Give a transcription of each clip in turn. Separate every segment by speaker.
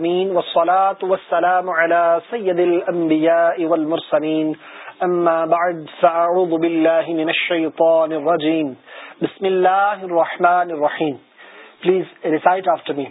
Speaker 1: والصلاة والسلام على سيد الأنبياء والمرسلين أما بعد فأعوذ بالله من الشيطان الرجيم بسم الله الرحمن الرحيم Please recite after me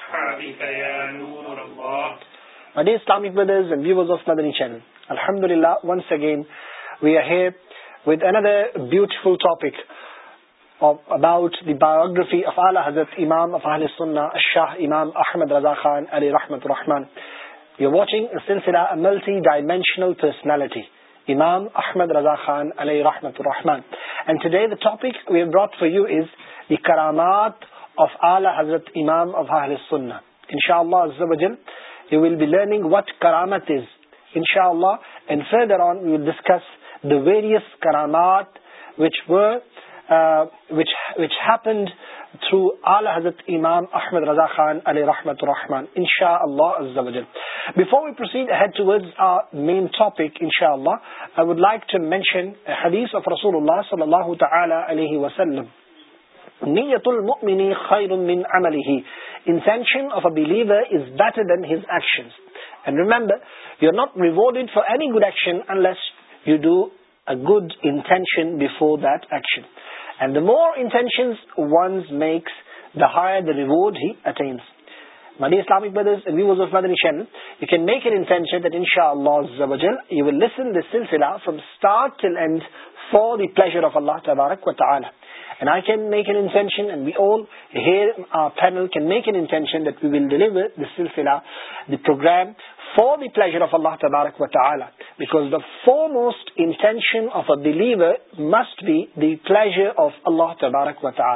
Speaker 1: الحمد اللہ once again we're with another beautiful topic about the biography of عال حضرت امام اف علی سنا شاہ امام احمد رضا خان علیہ رحمۃ الرحمان you watching multi dimensional personality امام احمد رضا خان علیہ رحمت الرحمان and today the topic we brought for you is the کرامات حضرت امام احمد رضا خان علیہ الرحمان نیت المؤمن خیر من عمله intention of a believer is better than his actions and remember you are not rewarded for any good action unless you do a good intention before that action and the more intentions one makes the higher the reward he attains my dear Islamic brothers and viewers of Madani channel you can make an intention that inshallah you will listen this silsila from start till end for the pleasure of Allah tabarak wa ta'ala program for the pleasure of اللہ تبارک وطا because the foremost intention of a believer must be the pleasure of اللہ تبارک وطا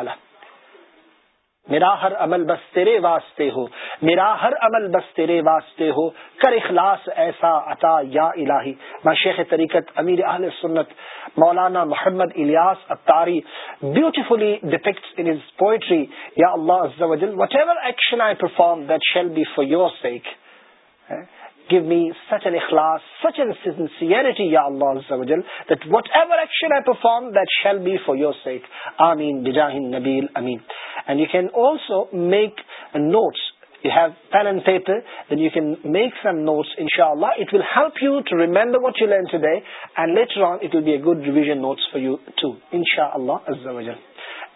Speaker 1: میرا ہر عمل بس تیرے واسطے ہو میرا ہر عمل بس تیرے واسطے ہو کر اخلاص ایسا عطا یا الہی میں شیخ طریقت امیر اہل سنت Maulana Muhammad Ilyas Attari beautifully depicts in his poetry یا اللہ عز و جل whatever action I perform that shall be for your sake give me such an اخلاص سچ این سنسیئرٹی یا اللہ عز و جل that whatever action I perform that shall be for your sake آمین بجاہ النبی الامین And you can also make notes. You have pen and paper, then you can make some notes, inshallah. It will help you to remember what you learned today. And later on, it will be a good revision notes for you too. Inshallah, Azza wa Jal.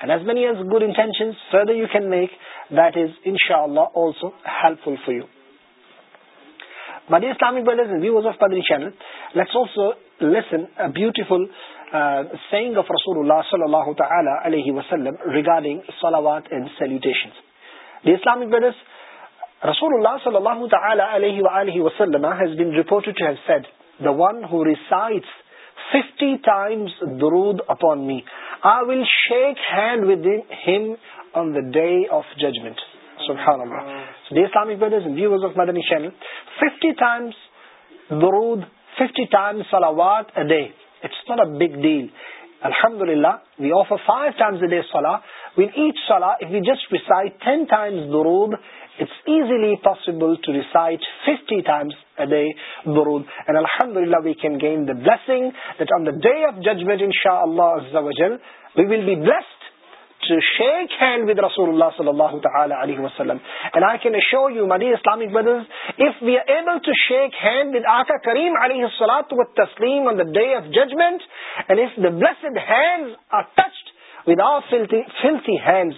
Speaker 1: And as many as good intentions further you can make, that is, inshallah, also helpful for you. My dear Islamic brothers and viewers of Padri channel, let's also listen a beautiful uh, saying of رسول اللہ صلی اللہ تعالیٰ regarding salutation رسول اللہ صلی اللہ درو اپنڈ judgment سولاوات five times a day لیسبل we can گئنگ day of judgment we will be bills and وسلم کریم علی تسلیم on the day of judgment filthy hands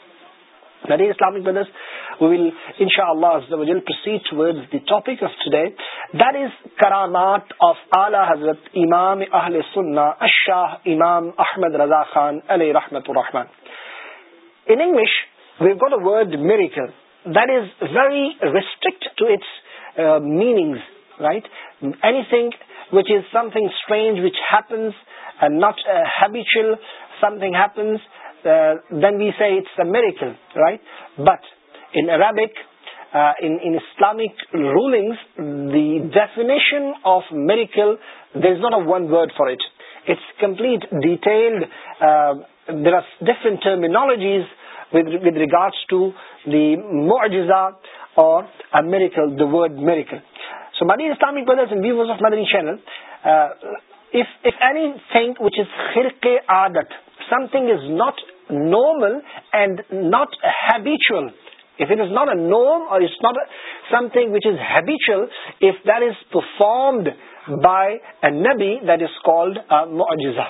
Speaker 1: حضرت امام اہل سنا اشاہ امام احمد رضا خانحت ول گوٹ a word miracle this very restrict meanings right anything which is something strange which happens not a habitualness then we seats a miracle but انبکام rule of miracle there is not one word for it's complete that there are different terminologies with regards to دیجزا or something is not normal and not habitual if it is not a نم or it not something which is habitual if this performed by a نبی that is called a موجیزا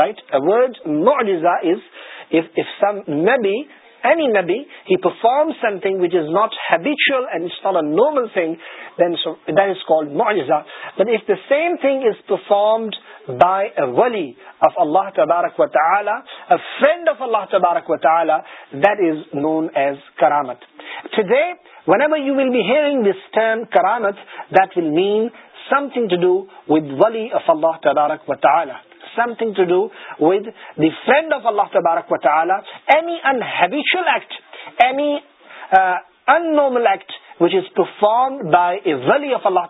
Speaker 1: right a word موجیزا نبی perform something which is not habitual same thing is performed by a اللہ تبارک و تعلیم تبارک و تعلیم مسٹر کرانت ول مین تبارک وطالیہ تبارک وطالیہ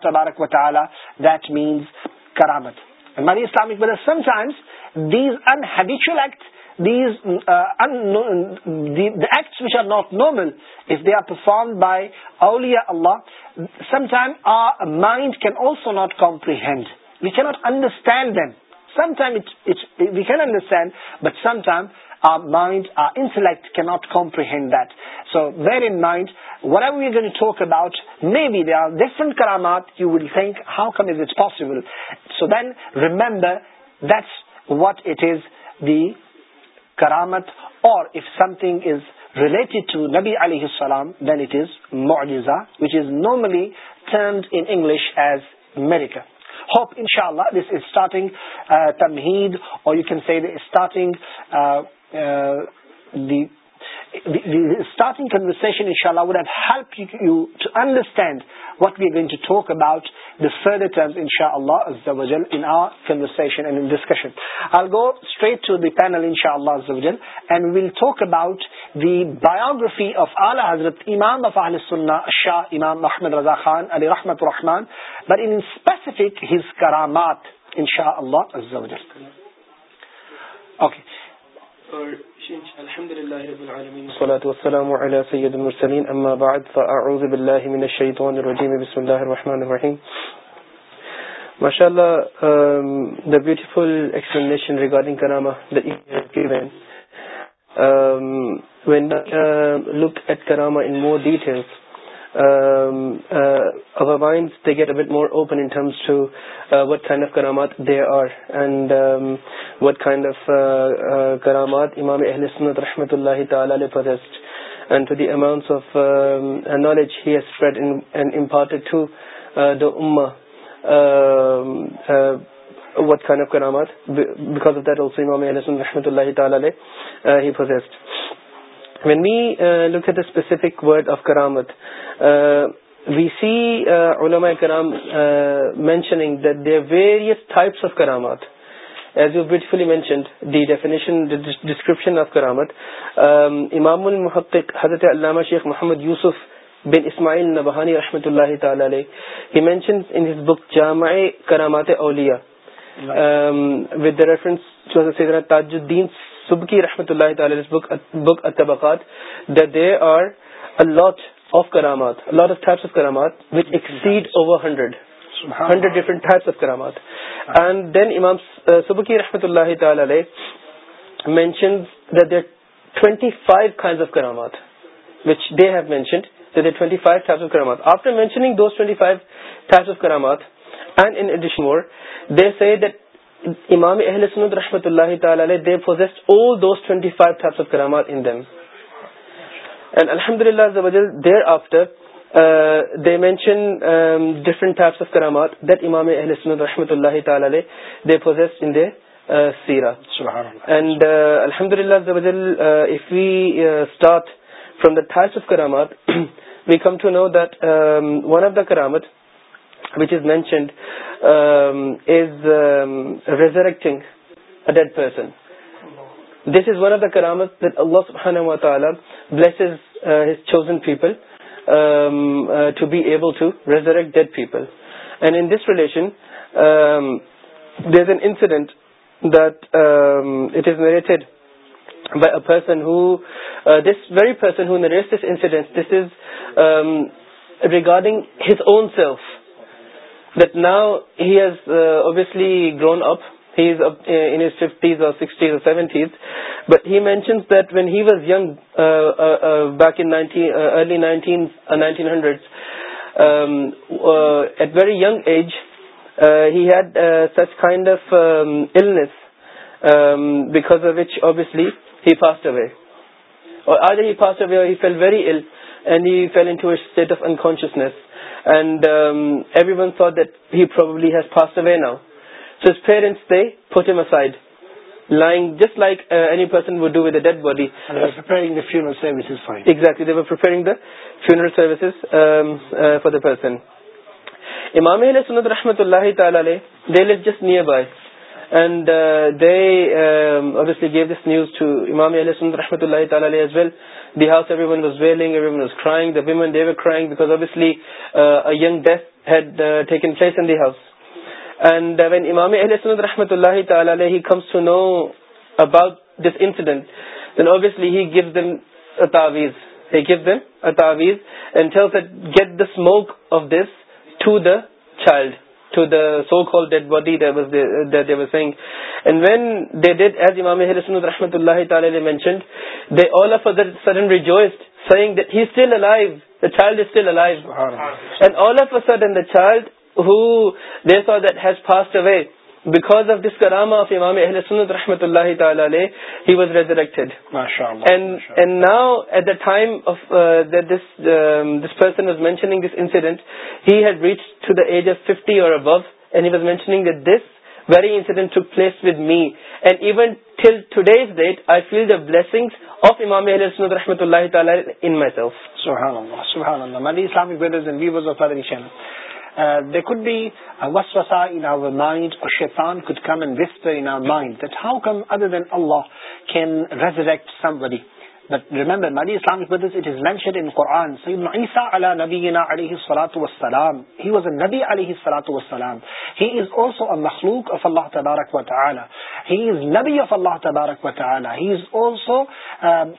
Speaker 1: تبارک وطہ دیٹ مینس کرامت these unhabitual these which are not normal if they are perform by اولیا اللہ our mind can also not comprehend we can not understand then sometime we can understand but sometime our mind or intellect can not comprehend though where mind where ever you gone through a doubt may be our different کرامات you will think how come is it's possible so then remember this what it is the کرامت or if something is related to نبی علی السلام then it is معجزہ which is normally termed English as miracle hope ان شاء اللہ this is starting تمہید or you can see the starting the starting would have help understand what about ان شاء اللہ آف اعلیٰ حضرت امام رفا ساہ امام رحمت رضا خان علی رحمت الرحمان بٹ ان اسپیسیفک کرامات ان شاء اللہ
Speaker 2: الحمد at Karama in more details, get اب مور اوپنس ٹو وٹنڈ آف کرامات دے آر اینڈ وٹنڈ آف کرامات امام رشمۃ اللہ ٹو دی اماؤنٹس نالجارٹنٹ ٹو دا وٹ آف کرامات بیکا روس امام رشمۃ اللہ تعالیٰ when we look at the specific word of کرامت وی سی اول کرام mentionings as you beautifully مینشنڈشن of کرامت امام المحط حضرت علامہ شیخ محمد یوسف بن اسماعیل نبہانی رحمت اللہ تعالی علیہ بک جامع کرامات اولیا ودا رنس تاج الدین صُبح کی رحمۃ اللہاتی آفٹرنگ کرامات امام تعالیٰ دیر after they mention different of کرامات دیٹ امام رحمۃ اللہ سیرا الحمد للہ ویٹارٹ فروم دیف کرامات we come to know that one of the کرامت which is mentioned as resurrecting that person this is one of the کرامت اللہ تعالی blesses people to be able to resurrect that people and in this relation this an incident that it is related very persons incident this is regarding his own self the has obviously grown up in fifties or seventies but he mention that when he was young back early nineteen hundred eight very young age had such kind of back of obviously fast away or way now so as fair just like with bodies the funeral services for the person امامی علیہ سنت رحمت اللہ تعالی علیہ they lays just near by عز ویلسنگ when امامی رحمتہ get the smoke of this to the child so call dead body وینڈ as امام رسم الرحمۃ اللہ تعالی mentioned he child child has fast away because of this کرام آف امام اہل رحمۃ اللہ now at the time this he had reach to the age of fifty or Abu and he was mentioning this very incident to place with me and even till today's date I feel the blessing of امام اہل رحمۃ اللہ تعالی ان مائی
Speaker 1: ترفان دے could be وس وسا in mind شیطان could come and whisper in mind that how come other then Allah can resurrect somebody But remember, many Islamic brothers, it is mentioned in Quran, Sayyidun Isa ala nabiyyina alayhi salatu wassalam. He was a nabi alayhi salatu wassalam. He is also a makhluk of Allah tabarak wa ta'ala. He is nabi of Allah tabarak wa ta'ala. He is also um,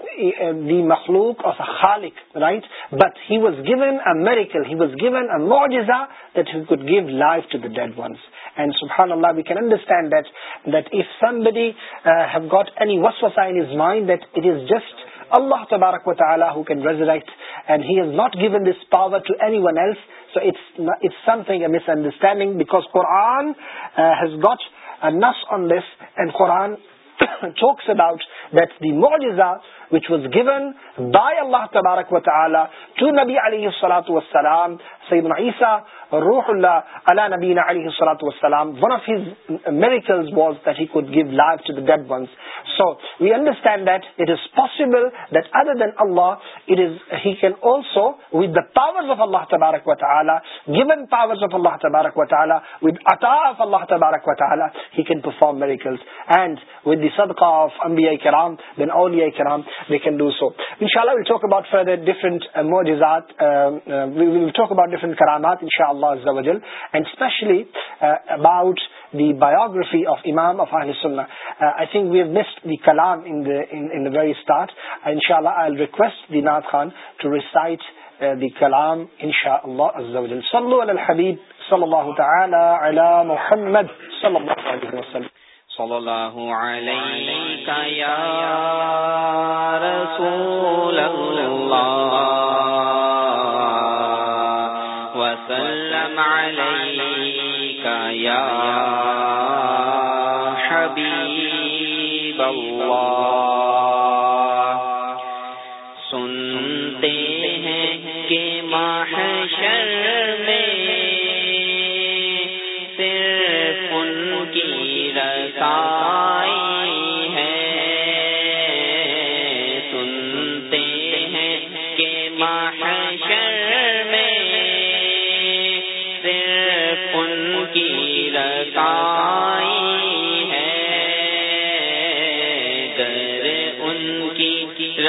Speaker 1: the makhluk of a khalik, right? But he was given a miracle, he was given a mu'jiza that he could give life to the dead ones. And subhanallah, we can understand that, that if somebody uh, have got any waswasa in his mind, that it is just... اللہ تبارک و تعالیٰ can raise right and he is not given this power to us all so thing a misunderstanding because Quran has got نس آن this and قرآن چوکس about the موج از آ which was given by Allah Tabarak wa Ta'ala to Nabi alayhi salatu wa salam Sayyidina Isa Ruhullah ala Nabiina alayhi salatu wa salam one of his miracles was that he could give life to the dead ones so we understand that it is possible that other than Allah it is he can also with the powers of Allah Tabarak wa Ta'ala given powers of Allah Tabarak wa Ta'ala with ata'a of Allah Tabarak wa Ta'ala he can perform miracles and with the sadqa of Anbiya Kiram then Awliya Kiram they can do so. Inshallah, we'll talk about further different uh, mu'ajizat, uh, uh, we will talk about different karamat, inshallah, azawajal, and especially uh, about the biography of Imam of Ahl Sunnah. Uh, I think we have missed the kalam in the, in, in the very start. Uh, inshallah, I'll request the Naad Khan to recite uh, the kalam, inshallah, azzawajal. Sallu ala al-habib, sallallahu ta'ala, ala muhammad, sallallahu alayhi wa sallam.
Speaker 3: چل آئیں لئی لنک یا رول ل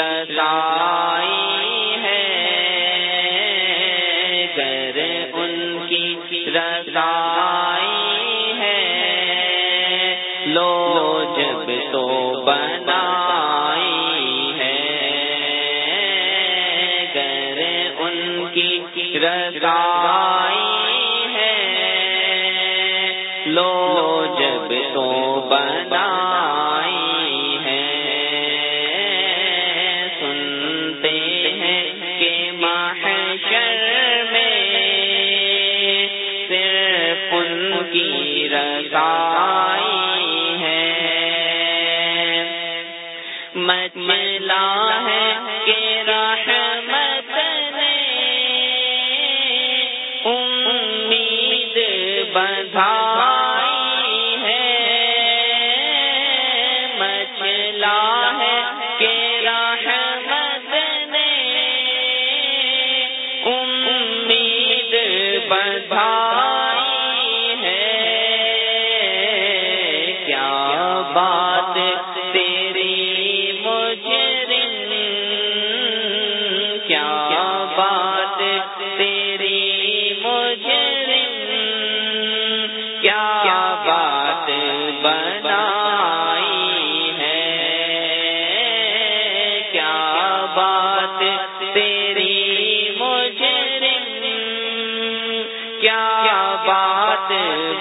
Speaker 3: رسائی ہے گر ان کی رسائی ہے لو جب تو بنائی ہے گر ان کی رسائی ہے لو جب سو بنا ہے ملا ہے رحمت نے امید بدھا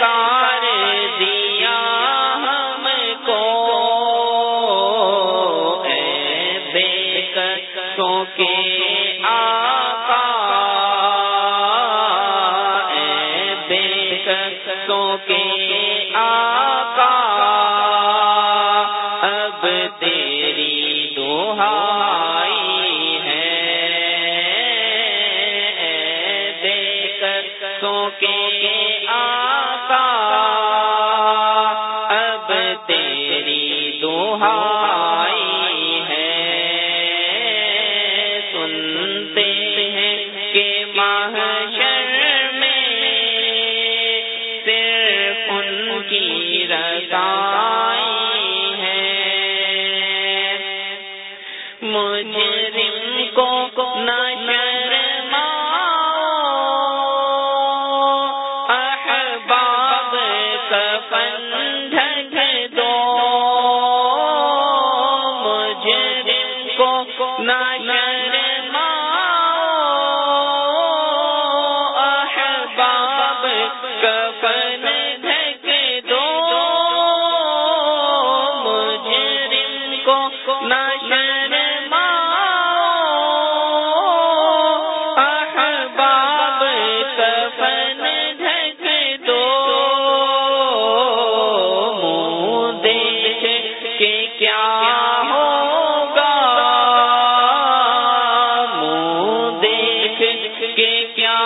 Speaker 3: کر دیا ہم کو اے بے کسوں کے آقا اے بے کسوں کے آقا اب تیری دہائی ہے ہیں بین کر کسوں کے گے کیا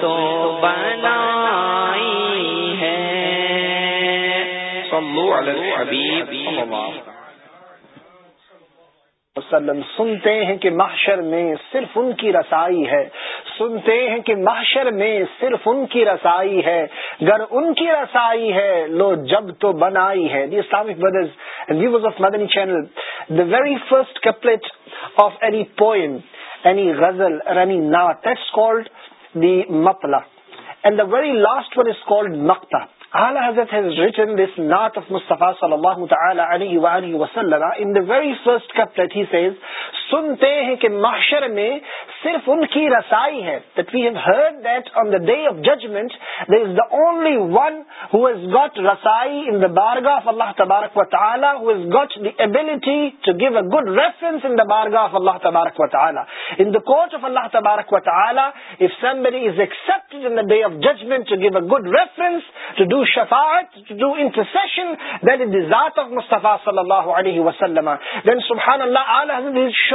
Speaker 3: تو بنا
Speaker 1: وسلم سنتے ہیں کہ محشر میں صرف ان کی رسائی ہے سنتے ہیں کہ محشر میں صرف ان کی رسائی ہے گر ان کی رسائی ہے لو جب تو بنائی ہے the Islamic brothers views of Madani channel the very first couplet of any poem any ghazal or مطلا ویری لاسٹ مکتاف سنتے ہیں کہ محشر میں صرف ان کی رسائی ہے that we have heard that on the day of judgment there is the only one who has got رسائی in the bargah of Allah تبارک و تعالی who has got the ability to give a good reference in the bargah of Allah تبارک و تعالی in the court of Allah تبارک و تعالی if somebody is accepted in the day of judgment to give a good reference to do شفاعت to do intercession that is the ذات of Mustafa صلی اللہ علیہ وسلم then subhanallah آلہ حضرت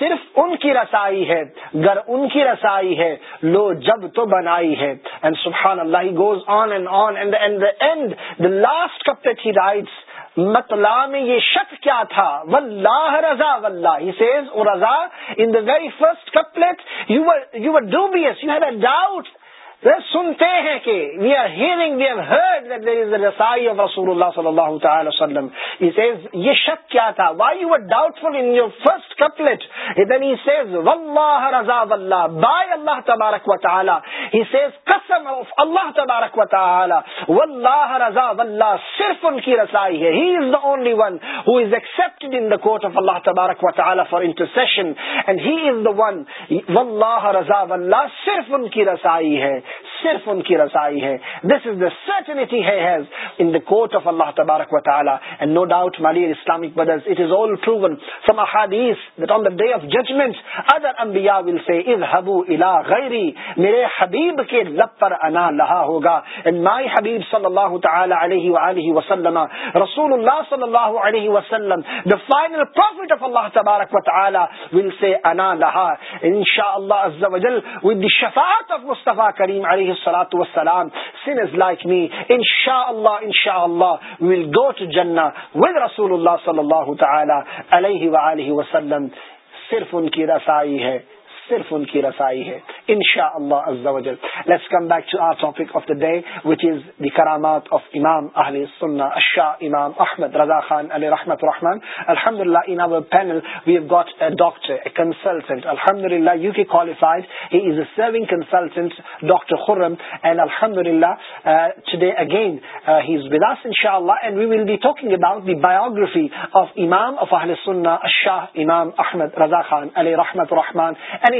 Speaker 1: صرف ان کی رسائی ہے گر ان کی رسائی ہے لو جب تو بنائی ہے سبحان اللہ لاسٹ کپلٹ ہی رائٹس مطلع میں یہ شک کیا تھا واللہ رضا واللہ رضا you had ویری فرسٹ وہ سنتے ہیں کہ we are hearing we are heard that there is رسائی آف رسول اللہ صلی اللہ تعالی وسلم یہ شک کیا تھا why you are doubt full in your first couplet then he says واہ رضا اللہ بائی اللہ تبارک و تعالی ہی سیز قسم آف اللہ تبارک و تعالی واللہ رضا اللہ صرف ان کی رسائی ہے he is the only one who is expected in the court of اللہ تبارک و تعالی for intercession and he is the one واللہ رضا اللہ صرف ان کی رسائی ہے صرف ان کی رسائی ہے this is is the the certainty has in court of اللہ اللہ اللہ اللہ اللہ تبارک تبارک و و و اینڈ نو ڈاؤٹ مالی Islamic brothers it all proven احادیث غیری میرے حبیب حبیب کے لب پر انا انا لہا لہا ہوگا صلی صلی علیہ علیہ وآلہ وسلم وسلم رسول عز جل شفاعت علاسلام سن از لائک می ان شاء اللہ ان شاء اللہ ول ڈوٹ جن وسول اللہ تعالیٰ علیہ و علیہ وسلم صرف ان کی رسائی ہے صرف ان کی رسائی ہے انشاءاللہ عز و جل let's come back to our topic of the day which is the کرامات of امام اہل سنہ الشاہ امام احمد رضا خان علی رحمت رحمان الحمدللہ in our panel we have got a doctor a consultant الحمدللہ UK qualified he is a serving consultant Dr. Khurram and الحمدللہ uh, today again uh, he is with us inshallah and we will be talking about the biography of امام of اہل سنہ الشاہ امام احمد رضا خان علی رحمت رحمان and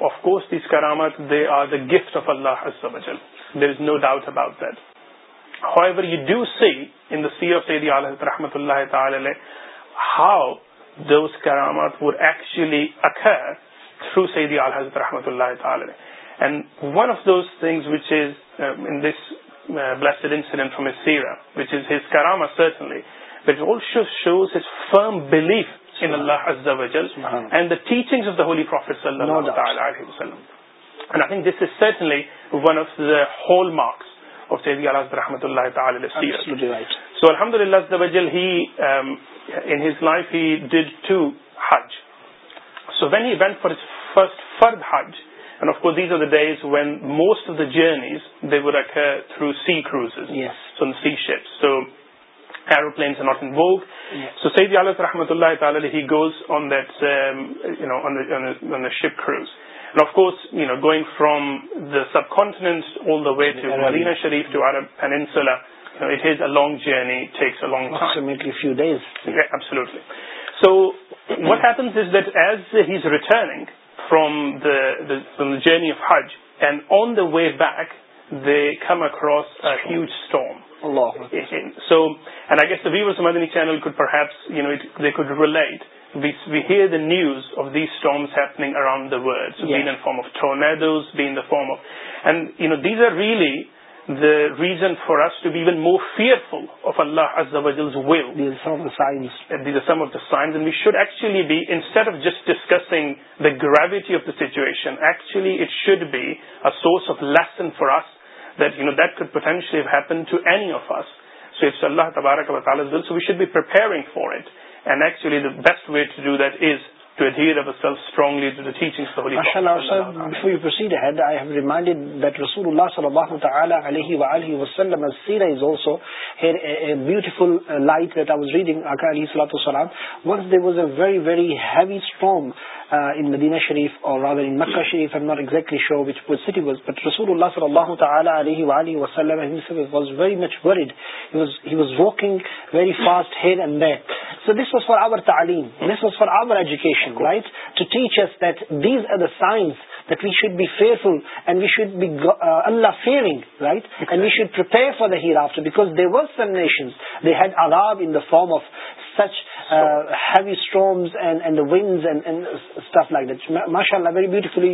Speaker 4: of course کرامت they are the gift of Allah there is no doubt about that however you do see in the sea of سعیدی رحمۃ اللہ ہاؤ دو کرامت ویکچلی اخر تھرو سعید الرحمۃ اللہ تعالی and one of these thing which is in this blessed incident from a sea which is his کرامتنلی what also shows his firm belief journeys the way through sea cruise so aeroplanes not in vogue so سعید رحمت اللہ تعالی goes on of course going from سب confidence on the way to مدینہ شریف to Arab and جرنیگیٹلیٹلی so witness as has returning from journey of حج and on the way back they come across huge store load I guess many چینلپس ریلائٹ we ہ news of دیسٹنگ around the world be in in form of تھردرز be in form of and you know these are really the reason for to be even more fair full of Allah these some of the signs we should actually be in just discussing the gravity of the situation it should be اوس of lesson for us that you know that could potentially have happened to any of us. So it's Allah Tabarak wa Ta'ala's will, so we should be preparing for it. And actually the best way to do that is to adhere ourselves strongly to the teachings of the Holy Mashallah,
Speaker 1: Prophet. before you proceed ahead, I have reminded that Rasulullah sallallahu ta'ala alayhi wa alayhi wa sallam as seerah is also had a, a beautiful uh, light that I was reading, Akka alayhi salatu salam. Once there was a very, very heavy storm uh, in Medina Sharif, or rather in Makkah Sharif, I'm not exactly sure which city was, but Rasulullah sallallahu ta'ala alayhi wa alayhi wa sallam himself was very much worried. He was, he was walking very fast here and there. So this was for our ta'aleem, this was for our education, right? To teach us that these are the signs the we fearful and we should be Allah we should to pay for after form of سچی اللہ very beauty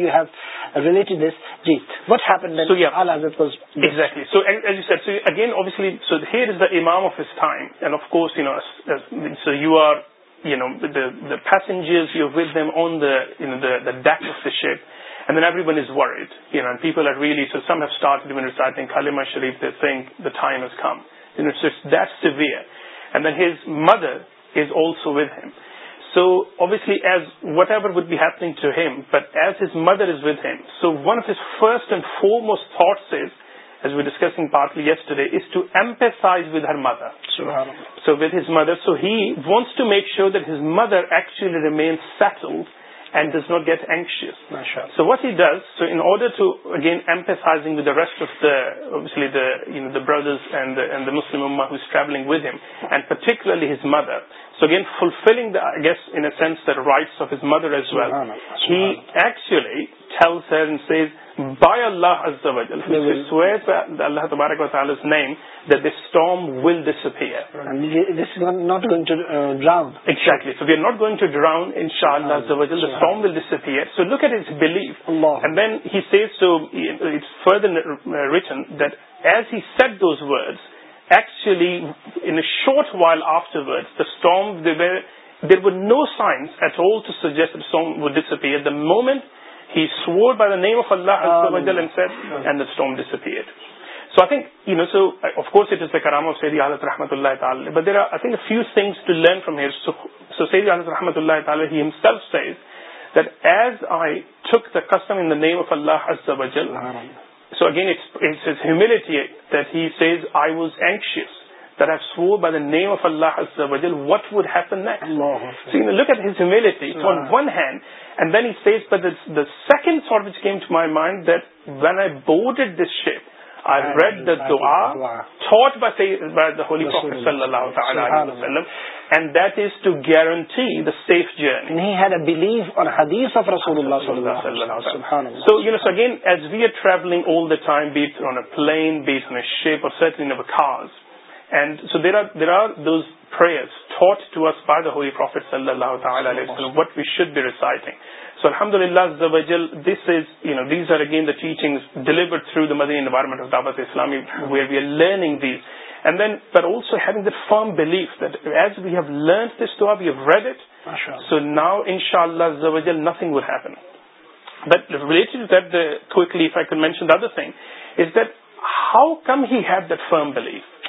Speaker 4: And then everyone is worried, and people are really, so some have started even reciting Kalima Sharif, they think the time has come. It's just that severe. And then his mother is also with him. So obviously, as whatever would be happening to him, but as his mother is with him, so one of his first and foremost thoughts is, as we were discussing partly yesterday, is to empathize with her mother. So with his mother. So he wants to make sure that his mother actually remains settled and does not get anxious. Mashallah. So what he does, so in order to, again, empathizing with the rest of the, obviously the, you know, the brothers and the Muslim Ummah who's traveling with him, and particularly his mother. So again, fulfilling the, I guess, in a sense, the rights of his mother as well. He actually tells her and says, اللہ در وو signs at suggest وس up moment name of اللہ حزلٹیز I was anxious what would happen like ایٹمیلٹی one hand and then ایس بائیس then I boat add this ship I read the تھا صلی اللہ دز to guarantee what we should be recite so الحمد للہ again the teaching delivered through the mother environment of دعوت Islami we are be ایر learning then there آلسوگ the firm belief learn ویڈیٹ so نا ان شاء اللہ دیلڈ to that life is that how come have the firm belief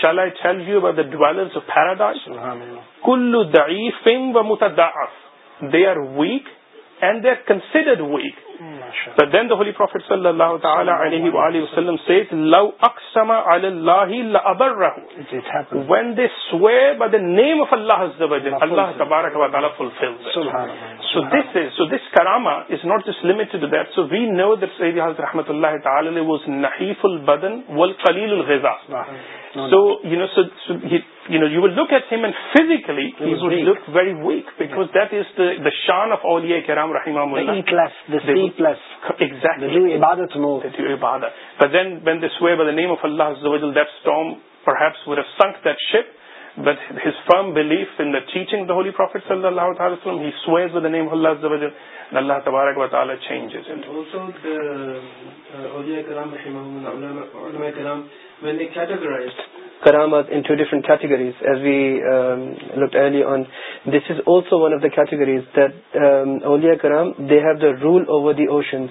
Speaker 4: shall I tell you about the dwellers of paradise? Kullu da'ifim wa mutada'af. They are weak and they are considered weak. But then the Holy Prophet sallallahu ta'ala alayhi wa alayhi wa sallam says, لَوْ أَقْسَمَ عَلَى اللَّهِ لَأَبَرَّهُ When they swear by the name of Allah Azza wa jala, Allah tabarak wa ta'ala fulfills it. So this is, so this karama is not just limited to that. So we know that Sayyidi Hazrat rahmatullahi ta'ala was nahiful badan wal qalilul ghiza. So you know you know you would look at physically weak بیکانٹ اللہ ship was firm belief in teaching اللہ اللہ تبارک وطالج
Speaker 2: categories اولی کرام they have the rule over the ocean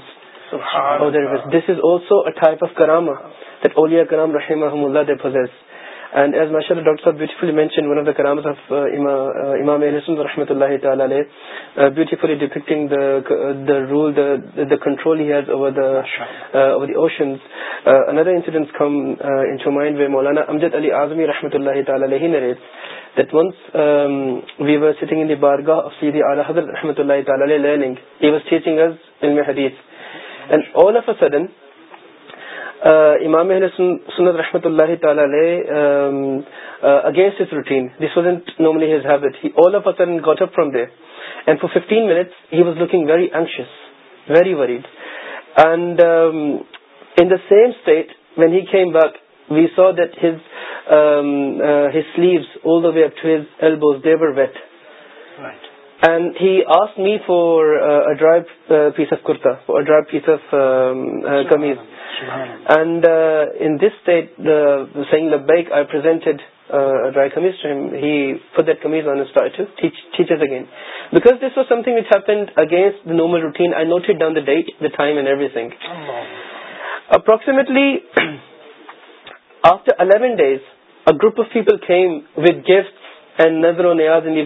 Speaker 2: this is also a کراما that اولیا کرام رحیم اللہ اینڈ ایز ماشاء اللہ مولانا امجد علی اعظمی رحمت اللہ حضرت امام سنت رحمۃ اللہ تعالی علیہ against his routine this was اینٹ normally his habit he all of eaten got up from there and for fifteen minutes he was looking very anxious very worried and in the same state when he came back we saw that his his sleeves all the way up to his elbows they were wet right and he ask me four drive piece of کتا four drive piece offs and in this the back I'd for دمیز آنٹ as again because this was something which happen against normal routine I note down thing approximately after eleven ڈیزروپ of people they گیف سیز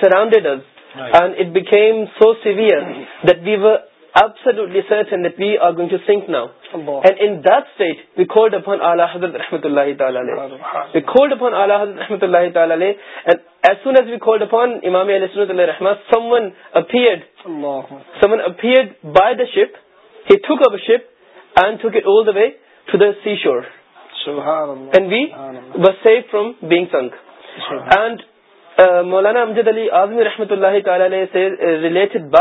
Speaker 2: surrounded us and اٹھیم so severe امام علیہڈ by the ship hit Thar ship and though get old way to the sea shore and we was save from being sunk and مولانا امجد علی رحمۃ اللہ تعالی سے related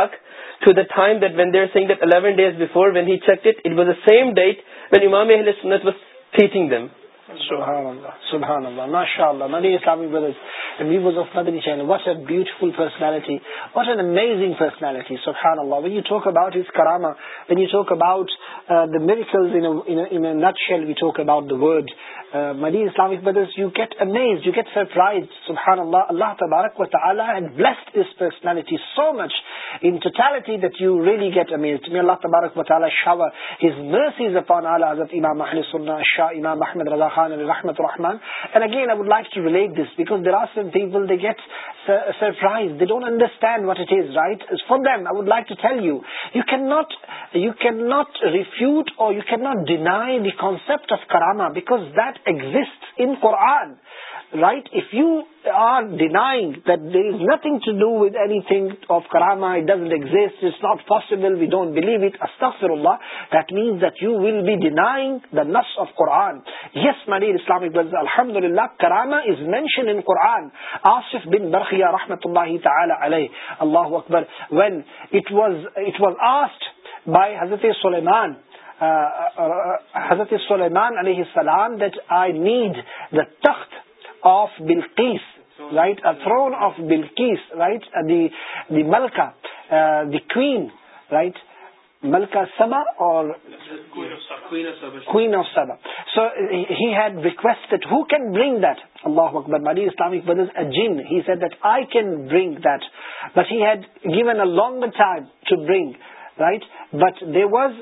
Speaker 2: to the time that that when when saying days he it it was امام اہل سنت
Speaker 1: سبحان اللہ surprise سبحان اللہ تبارک و پرسنالٹی سو اللہ تبارک can not deny the concept of کراما بیکاز دیٹ نس آف قرآن اسلامک الحمد للہ کرانا آصف بن برقیہ رحمت اللہ اللہ اکبر وین واز آسٹ بائی حضرت سلمان حضرت علیہ السلام دیٹ آئی نیڈ دا تخت of can bring that I can bring that but had given a long to bring right but they was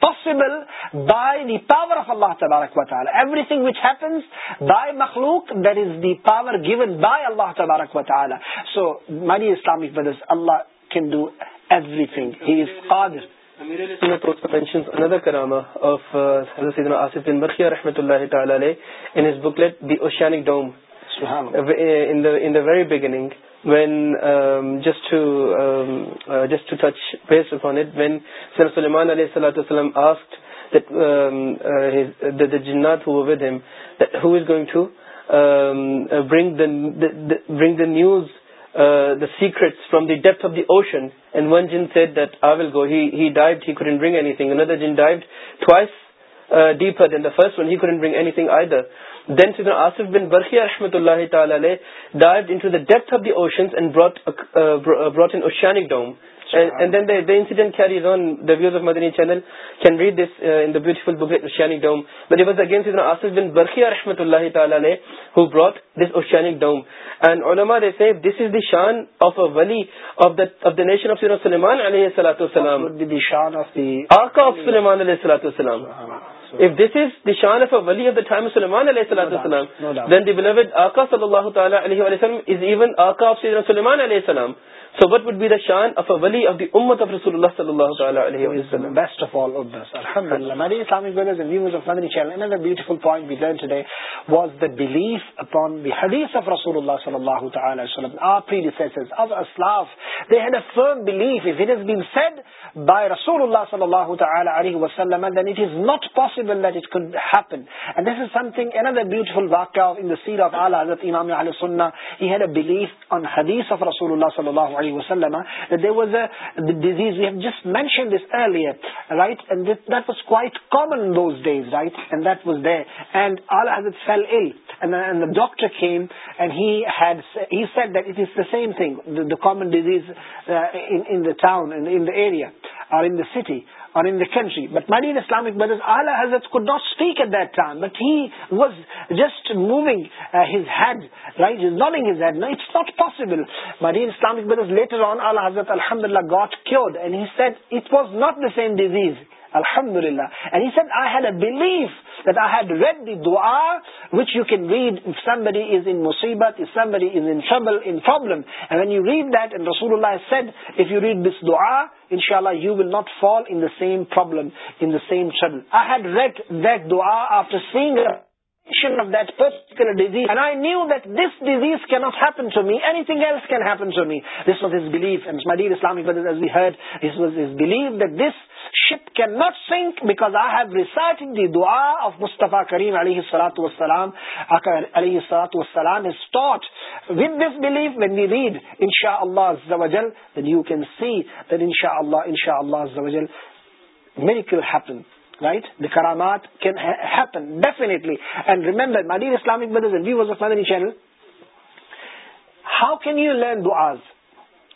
Speaker 1: possible by the power of اللہ تبارک و تعالیٰ every thing وچنس by مخلوق there is the power given by اللہ تبارک و تعالیٰ سو many Islamic اللہ کینری
Speaker 2: رحمتہ اللہ تعالیٰ when just just to touch when سلیمان علیہ السلۃ وسلم آخ جات going to bring bring the news the secrets from the depth of the ocean and one جن سیٹ دل گو ہیڈ ہی ندر جن dived twice deeper then the first one he ڈرنگ اینی تھنگ آئی در دین سر آصف بن برقی ارحمۃ اللہ تعالیٰ آصف بن برقی رحمۃ اللہ تعالیٰ شان آف اے ولیف نیشن سلیمان السلام آف سلیمان علیہ السلام سلمان ع علیہسلام So what would be the shan of a wali of the ummah of Rasulullah
Speaker 1: sallallahu alayhi wa sallam? Best of all of this, alhamdulillah. My dear Islamic brothers and viewers of Madani Channel, another beautiful point we learned today was the belief upon the hadith of Rasulullah sallallahu alayhi wa sallam, our predecessors, of aslaf, they had a firm belief, if it has been said by Rasulullah sallallahu alayhi wa sallam, then it is not possible that it could happen. And this is something, another beautiful waqah in the seerah of Allah, Hazrat Imam al-Sunnah, he had a belief on hadith of Rasulullah sallallahu alayhi same thing or city or in the country but many Islamic brothers الحضرت کو not speak a دن but he was just moving nose not possible many Islamic brothers later on الزرت الحمد اللہ God cured and he said it was not the same disease الحمد للہ you can read سیمبری از in مصیبت علاسلام اکر علیہ with this believe main you read ان شاء اللہ رائٹ دا کرامات کین ہیپن ڈیفینے اینڈ ریمبر مسلامک مد از او وزیر how can you learn do as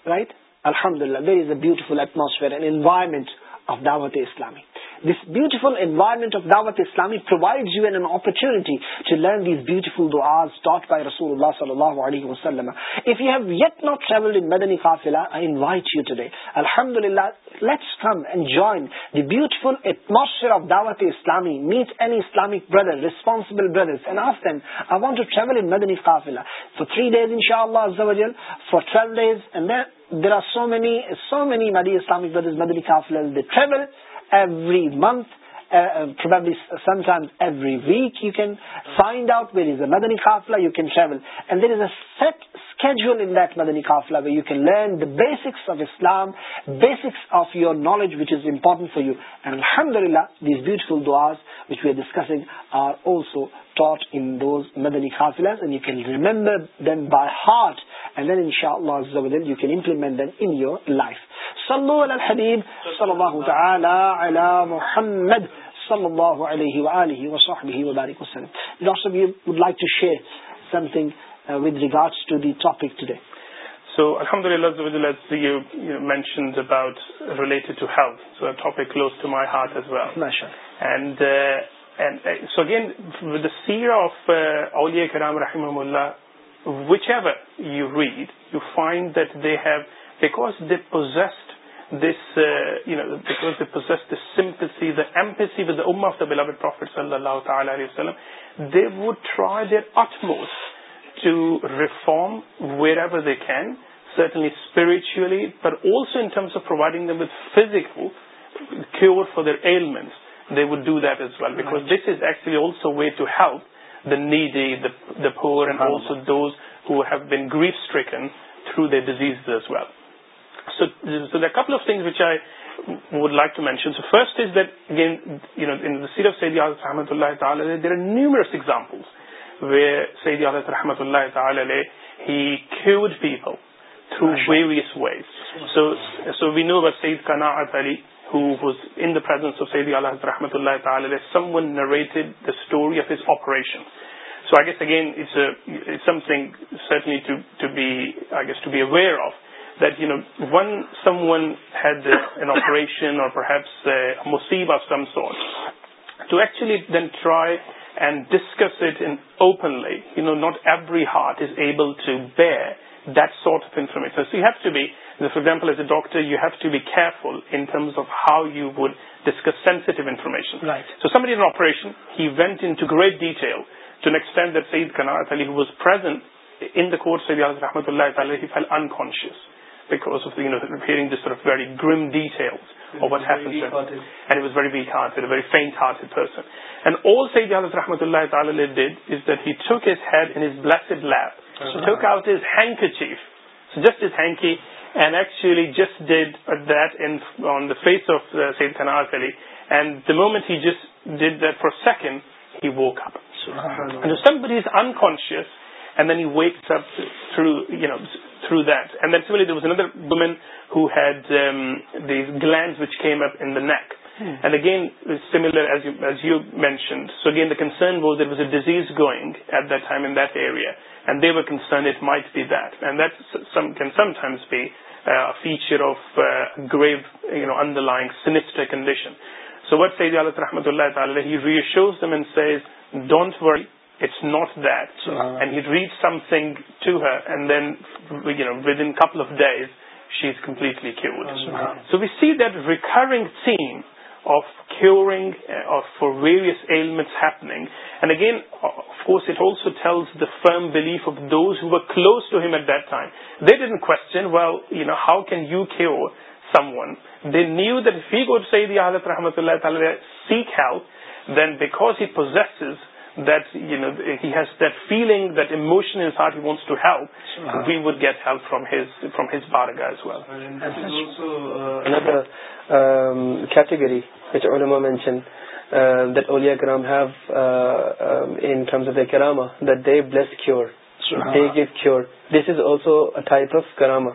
Speaker 1: right الحمد اللہ there is a beautiful atmosphere and environment of Dawat Islamic this beautiful environment of Dawat Islami provides you an, an opportunity to learn these beautiful du'as taught by Rasulullah sallallahu alayhi wa sallam. If you have yet not traveled in Madani Qafila, I invite you today. Alhamdulillah, let's come and join the beautiful atmosphere of Dawat Islami. Meet any Islamic brother, responsible brothers and ask them, I want to travel in Madani Qafila for three days inshallah azawajal, for 12 days and then There are so many, so many Madi Islamic brothers, Madani Qafilas, they travel every month some time every week you can find out where Madani Qafila you can travel and there is a set اسکیڈ انٹ Madani Qafila we you can learn basics of Islam basics of you knowledge which is important for you and الحمد للہ these beautiful this which we are discussing are also taught مدنیز and you can remember then by heart and then ان شاء اللہ implement your life صلو علی الحبیب صلی اللہ تعالی علی محمد صلی اللہ علیہ وآلہ وصحبہ وبارک وسلم Lots of you would like to share something uh, with regards to the topic today.
Speaker 4: So Alhamdulillah, you, you mentioned about related to health, so a topic close to my heart as well. And, uh, and so again, with the seerah of uh, Awliya Karam, Rahimahullah, whichever you read, you find that they have because the پروزڈ because this sympathy دافیسی with of the بلا prophet صلی اللہ تعالی علیہ وسلم they would try their at most to reform wherever they can certainly spiritually پر also in terms of providing with physic what their element they would do that as well because this is actually also way to help the needy and also those who have been گریسریٹن through the disease as well so the couple of things رحمۃ اللہ تعالی news رحمۃ اللہ through views so so we knows کا ناز انسدی رحمتہ so I guess again of that you know one someone had an operation or perhaps مسیب of soon to easily then try and discuss اٹنلی you know not every heart is able to bat source of information see have to be example is a doctor you have to be careful انس of how you would discuss sensitive information he went great detail unconscious رحمت اللہ chief so just as ہینک you and ایچولی just dead on the face of and the moment dead that four سیکنڈنڈیز unconscious and then you ویس up through that and some wombs glands up in the neck and again similar was does a disease going at the time area and the Varun my to beat some times be feature of grow no in لائنسٹ condition so what رحمتہ اللہ تعالیٰ it's not that and he read something to her and then you know with in couple of days she is completely so we see دیکھ same of cure for various element and again of course it also ٹھیک belief of those who close to him it that the this an question how can you cure someone they نی you that we go سعید حالت رحمۃ اللہ sick have then because رینٹ
Speaker 2: اولیا کرام the کراما this is
Speaker 1: also type of کراما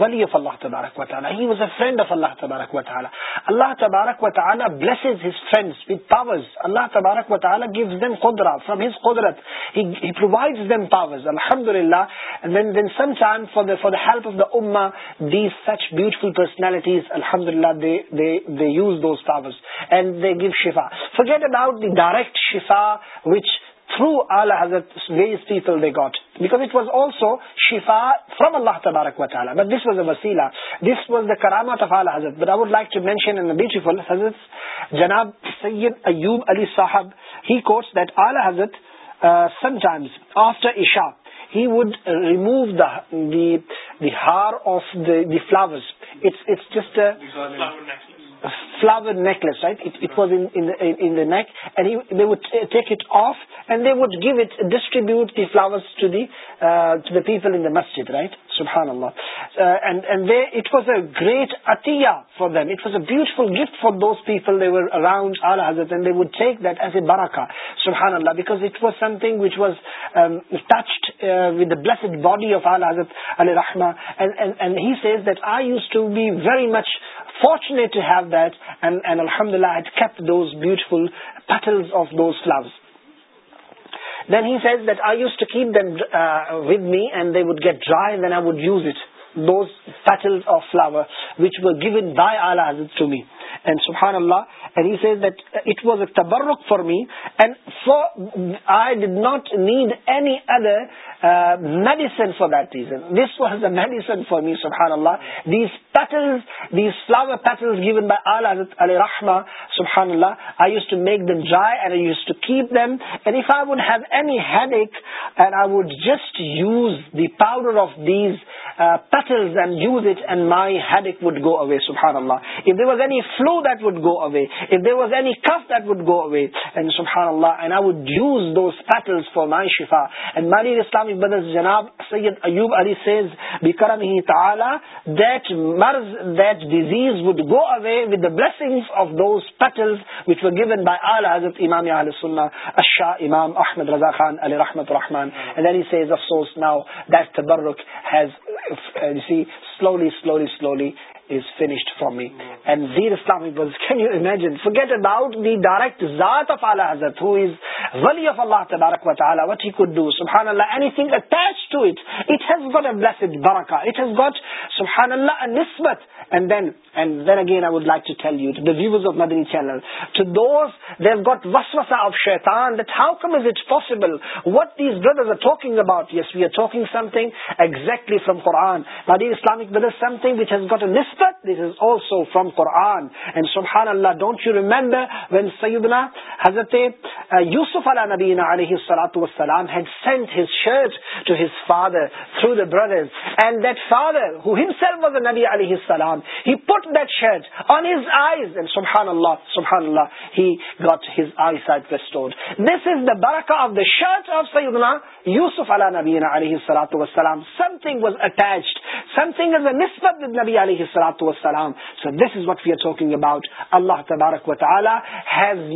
Speaker 1: ولی اف اللہ تبارک و تعالیٰ he was a friend of اللہ تبارک و تعالیٰ اللہ تبارک و تعالیٰ blesses his friends with powers اللہ تبارک و تعالیٰ گیوز دیم قدرا فرام ہز قدرت ہی پرووائڈز دیم پاورز الحمد للہ then then some time for the for the help of the اما دیز سچ بیوٹیفل پرسنالٹیز الحمد للہ they use those powers and they give شفا فرگیٹ اباؤٹ دی ڈائریکٹ شفا which through حضرت ویز people they گا تبارک وطالعہ کرامٹرفلت جناب سید Ayub Ali Sahib he quotes that الزرت سم ٹائمز آفٹر ایشا he would remove the the ہار of the the flower it's just a flower necklace, right? It was in the neck, and they would take it off, and they would distribute the flowers uh, to the people in the masjid, right? Allah great اتیا for those gift for دلڈ check that as a براکا سبحان اللہ book was something which was touch body of الزت علی رحماڈ I very much fortunate to heals of the Then he says that I used to keep them uh, with me, and they would get dry, and then I would use it, those petals of flower which were given by Allah to me. Allah for made for I ڈاٹ need any other for دسان اللہ I یوس to make them dried power of دیزلز and my headache would go away سبحان اللہ flu toe that would go away, if there was any cough that would go away, and subhanAllah, and I would use those petals for my shifa. And my dear Islamic brothers, Janab Sayyid Ayub Ali says, بِكَرَمِهِ تَعَالَىٰ that, marz, that disease would go away with the blessings of those petals which were given by Allah, Hazrat Imam Ya Ahlul Sunnah, Asha Imam Ahmed Raza Khan, Ali Rahmat Rahman. And then he says, of course, now that tabarruk has, you see, slowly, slowly, slowly is finished for me. And dear Islamic brothers, can you imagine? Forget about the direct Zat of Allah Hazrat, who is Wali of Allah wa Ta'ala, what he could do, subhanAllah, anything attached to it. It has got a blessed barakah. It has got, subhanAllah, a nisbat. And then And then again, I would like to tell you to the viewers of Madani Channel, to those, they've got waswasa of shaitan, that how come is it possible? What these brothers are talking about? Yes, we are talking something exactly from Quran. Now, the Islamic brothers, something which has got a nisbat, this is also from Quran. And subhanAllah, don't you remember when Sayyidina Hazrat uh, Yusuf ala Nabiina alayhi salatu wasalam had sent his shirt to his father through the brothers. And that father, who himself was a Nabi alayhi salam, he put عامز نسبت about اللہ تبارک و تعالیز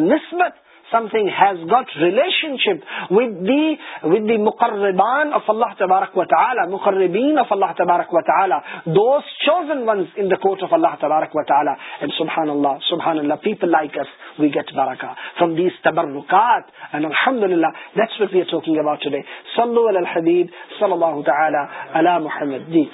Speaker 1: نسبت something has got relationship with the with the muqarriban of Allah tabarak wa ta'ala muqarribin of Allah tabarak wa ta'ala those chosen ones in the court of Allah tabarak wa ta'ala and subhanallah subhanallah people like us we get barakah from these tabarrukat and alhamdulillah that's what we are talking about today sallu ala al-habib sallallahu ta'ala ala muhammad deen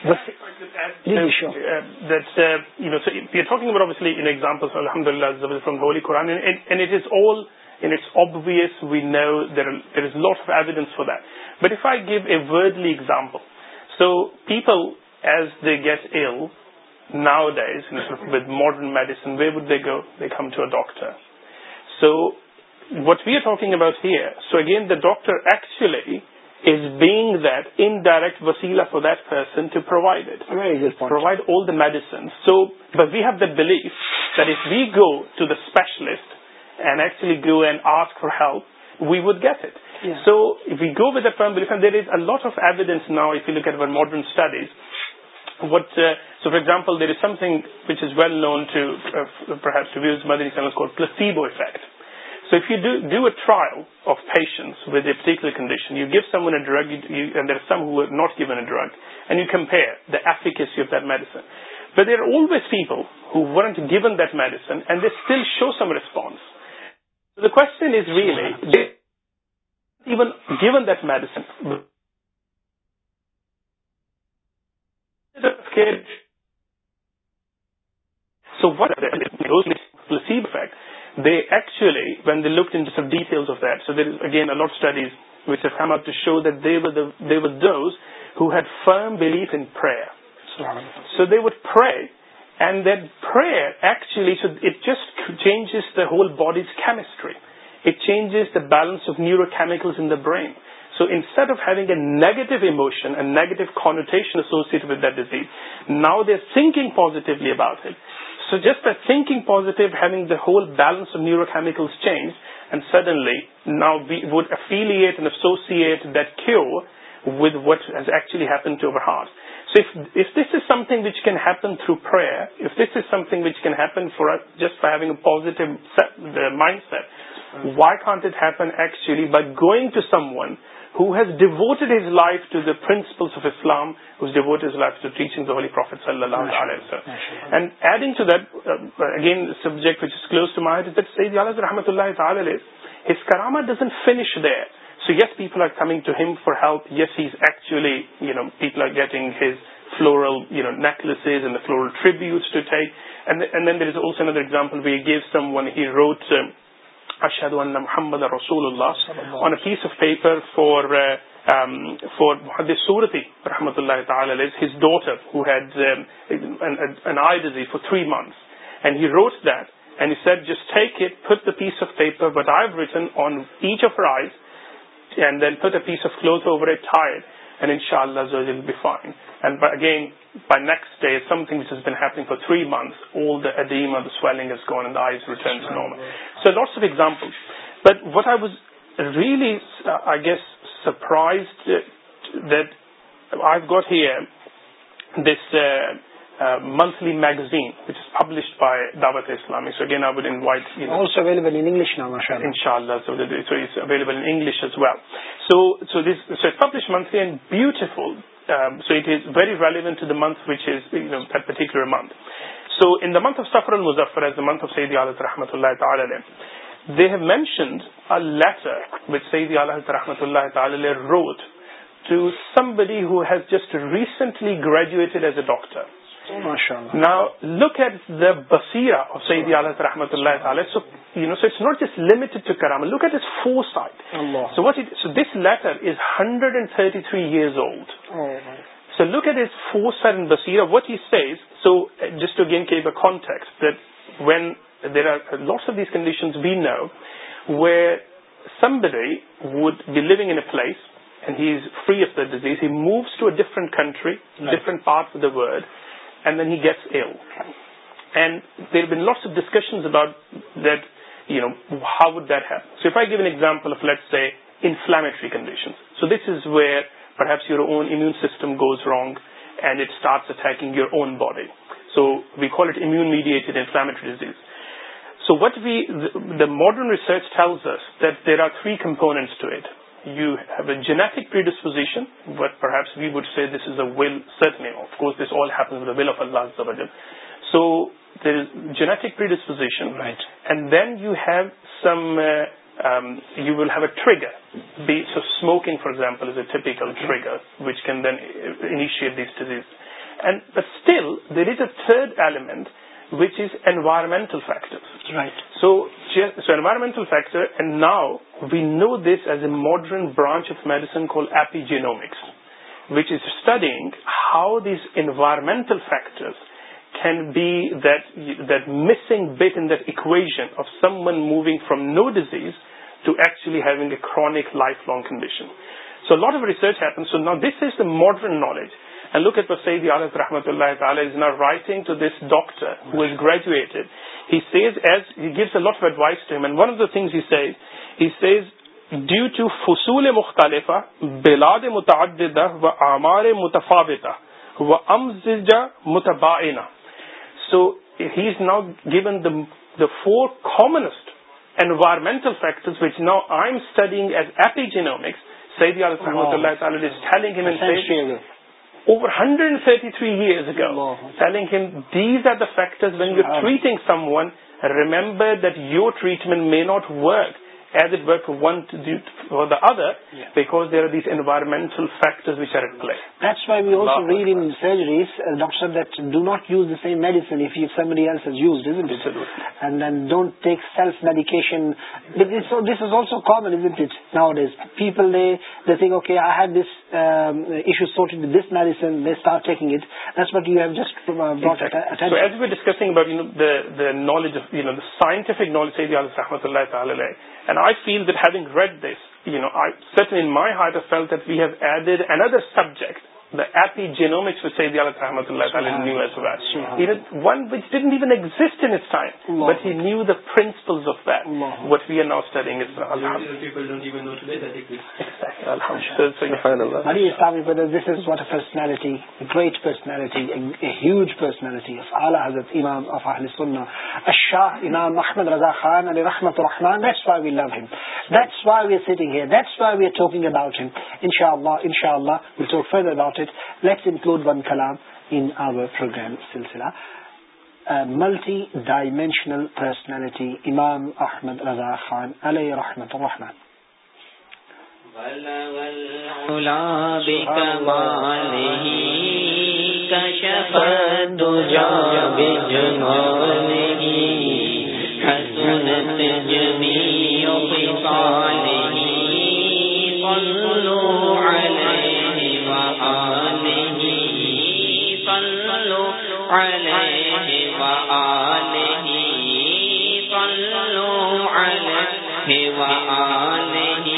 Speaker 4: You're uh, uh, talking about obviously examples, alhamdulillah, from the Holy Quran, and it is all, and it's obvious, we know there is a lot of evidence for that. But if I give a worldly example, so people as they get ill nowadays, with modern medicine, where would they go? They come to a doctor. So what we are talking about here, so again, the doctor actually is being that indirect wasila for that person to provide it. Very good point. Provide all the medicines. So, but we have the belief that if we go to the specialist and actually go and ask for help, we would get it. Yeah. So, if we go with the firm belief, and there is a lot of evidence now, if you look at our modern studies, uh, so for example, there is something which is well known to uh, perhaps to viewers, Madani scholars, called placebo effect. So you ڈی do a try آفنس ودیو you give some winger not given a drug and you can hear the efficacy of the medicine with اون ویس people who weren't given that medicine and they still show some response the question
Speaker 2: given دیڈیسن
Speaker 4: so what actually when they look details which to show that dish who had from بلیفرسٹ changes the whole body's chemistry it changes the balance of neuro chemicals انفیگ a negative emotion connotation Asus with disease now thinking پوزیٹولیٹ So just by thinking positive, having the whole balance of neurochemicals change, and suddenly now we would affiliate and associate that cure with what has actually happened to our heart. So if this is something which can happen through prayer, if this is something which can happen for us just by having a positive mindset, mm. why can't it happen actually by going to someone of Islam devoted adding to دگین subject اللہ کراما doesn't finish this people are coming to him for help yes has actually people are گیٹنگزل we give someone he wrote Arshad محمد رسول اللہ three month and ہیٹ جس ice and inshallah it'll be fine. And but again, by next day, something which has been happening for 3 months, all the edema, the swelling is gone, and the eyes return to normal. So lots of examples. But what I was really, uh, I guess, surprised that I've got here this uh, monthly magazine by Dawat Islami so it very relevant so in month of سفر الزفرشنڈر وت سعید اللہ روز to somebody who has just recently graduated as a doctor
Speaker 1: نا
Speaker 4: look at the بسیرا of Saeed رحمۃ اللہ so you know so not just لڈ to کرام look at is four side so what this letter is hundred and thirty three years old so look at this four side and بسیرا what as says so just to gain اونٹیکٹ that when there are lots of these condition be no we some وڈئی would be living in a فلائیس and he is free of the disease moves to a different country different part of the world and then he gets ill. And there have been lots of discussions about that, how would that happen? So if I give an example of, let's say, inflammatory conditions. So this is where perhaps your own immune system goes wrong and it starts attacking your own body. So we call it immune-mediated inflammatory disease. So the modern research tells us that there are three components to it you have a genetic predisposition, but perhaps we would say this is a will, certainly. Of course, this all happens with the will of Allah. So there is genetic predisposition, right? And then you have some, uh, um, you will have a trigger. So smoking, for example, is a typical trigger, which can then uh, initiate these diseases. But still, there is a third element which is environmental factors. Right. So environmental factor, and now we know this as a modern branch of medicine called epigenomics, which is studying how these environmental factors can be that missing bit in that equation of someone moving from no disease to actually having a chronic lifelong condition. So a lot of research happens. So now this is the modern knowledge. Look it سعید عالم و رحمۃ اللہ this doctor مختلف بلاد متعدد متفاو و متباع نا so he is now given four کامنسٹ environmental factor which now I am studying as epigenomics رحمۃ اللہ over 133 years ago, telling him these are the factors when you're treating someone. Remember that your treatment may not work at it the other because they are these انمنگ اللہ And I feel that having read this, I certainly in my heart have felt that we have added another subject ونچسٹائم
Speaker 1: great personality حضرت امام افساہ احمد رزا خانگس let's include one خلاف in our program سلسلہ multi dimensional personality امام احمد رضا خان علیہ رحمت رحنان
Speaker 3: صلو صلو علیہ علیہ وآلہ وآلہ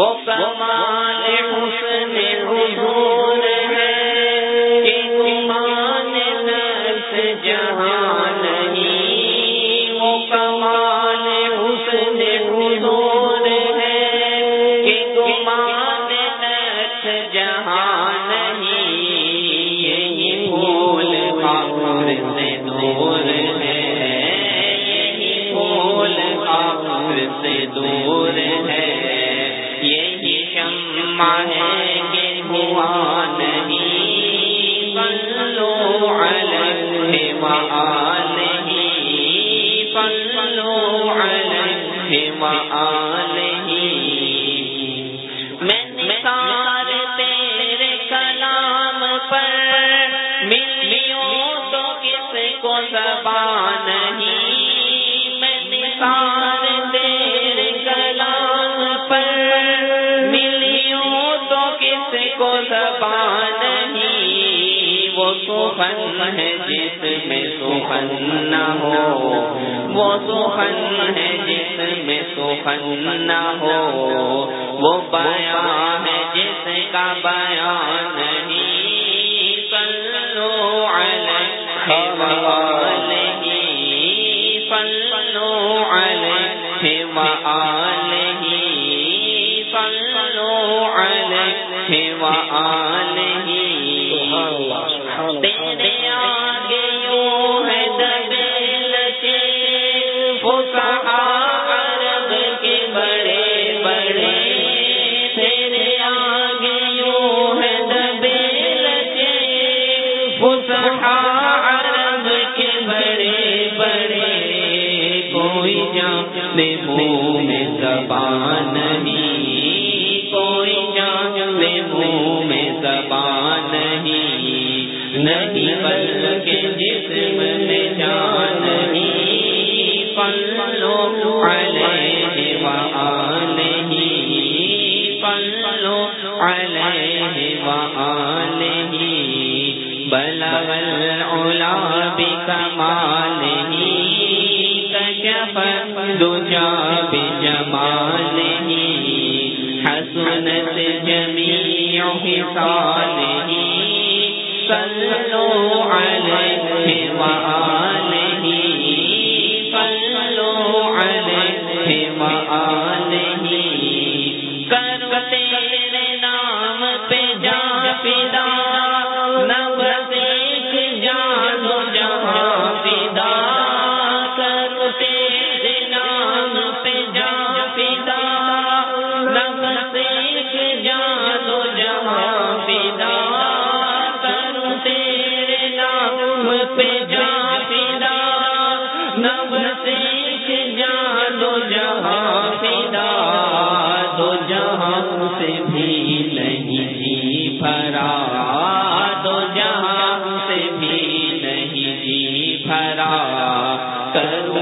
Speaker 3: وہ کمال حسن حضور لو نہیں میں مکان تیرے کلام پر ملوں تو کس کون سان نہیں میں مکان تیرے کلام پر ملو تو کس کون سان نہیں ہے جس میں نہ ہو وہ سخن ہے جس میں سخن نہ ہو وہ بیاں ہے جس کا بیان نہیں سلو علیہ ہے پنو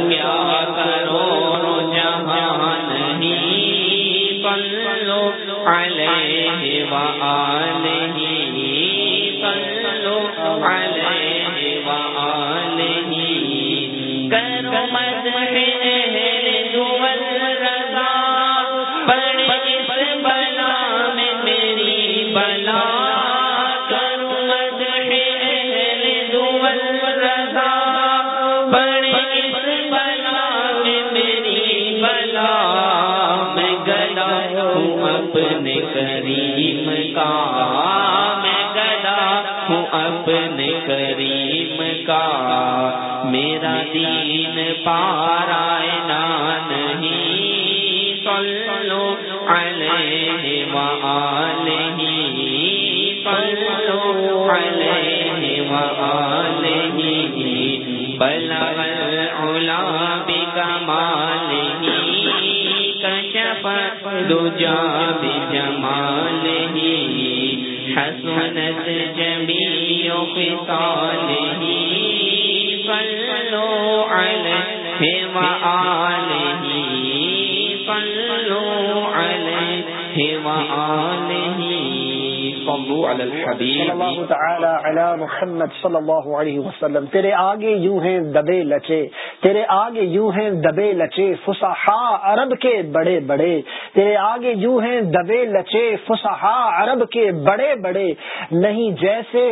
Speaker 3: کیا کرو جہاں جانونی پلو کرو ہیوان ہوں اپنے کریم کا میں گدا ہوں اپنے کریم جاب جمال ہی ہی حسنت جمی جمان صلو علی الحبیب اللہ
Speaker 1: تعالی علی محمد صلی اللہ علیہ وسلم تیرے آگے یوں ہیں دبے لچے تیرے آگے یوں ہیں دبے لچے فسحا عرب کے بڑے بڑے تیرے آگے یوں ہیں دبے لچے فسحا عرب کے بڑے بڑے نہیں جیسے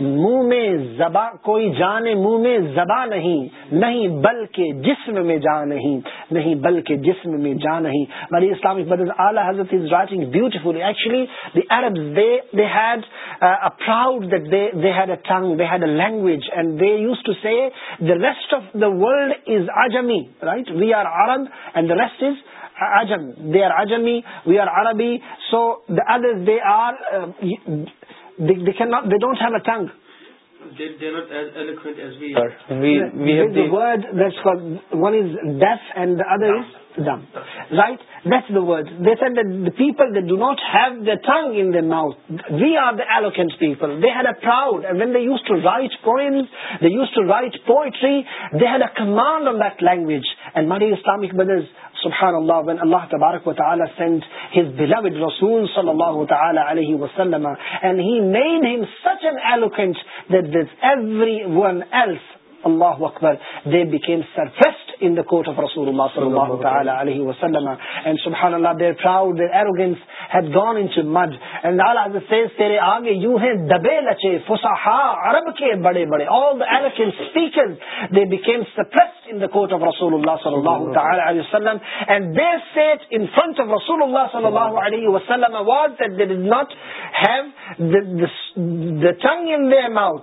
Speaker 1: منہ میں زبا کوئی جان منہ میں زبا نہیں نہیں بلکہ جسم میں نہیں نہیں بلکہ جسم میں نہیں اعلی حضرت is writing beautiful actually the they they they they had had had proud that tongue جانے language and they use to the rest of the world از اجمی right we are Arab and the rest is اجم they are اجمی we are عربی so the others they are They don't have a tongue. They're not as eloquent as we are. We have the word that's called, one is deaf and the other is dumb. Right? That's the word. They said that the people that do not have their tongue in their mouth, we are the eloquent people. They had a proud, and when they used to write poems, they used to write poetry, they had a command on that language. And my dear Islamic brothers, subhanAllah, when Allah tabarak wa ta'ala sent his beloved Rasul sallallahu ta'ala alayhi wa sallam, and he made him such an eloquent that, that everyone else, Allahu Akbar, they became surface. in the court of Rasulullah sallallahu ta'ala alayhi wa sallam and subhanallah their proud their arrogance had gone into mud and Allah Azza says tere aage you hain dabe lache fusaha arab ke bade bade all the arrogant speakers they became suppressed in the court of Rasulullah sallallahu ta'ala alayhi wa sallam and their state in front of Rasulullah sallallahu alayhi wa sallam was that they did not have the, the, the tongue in their mouth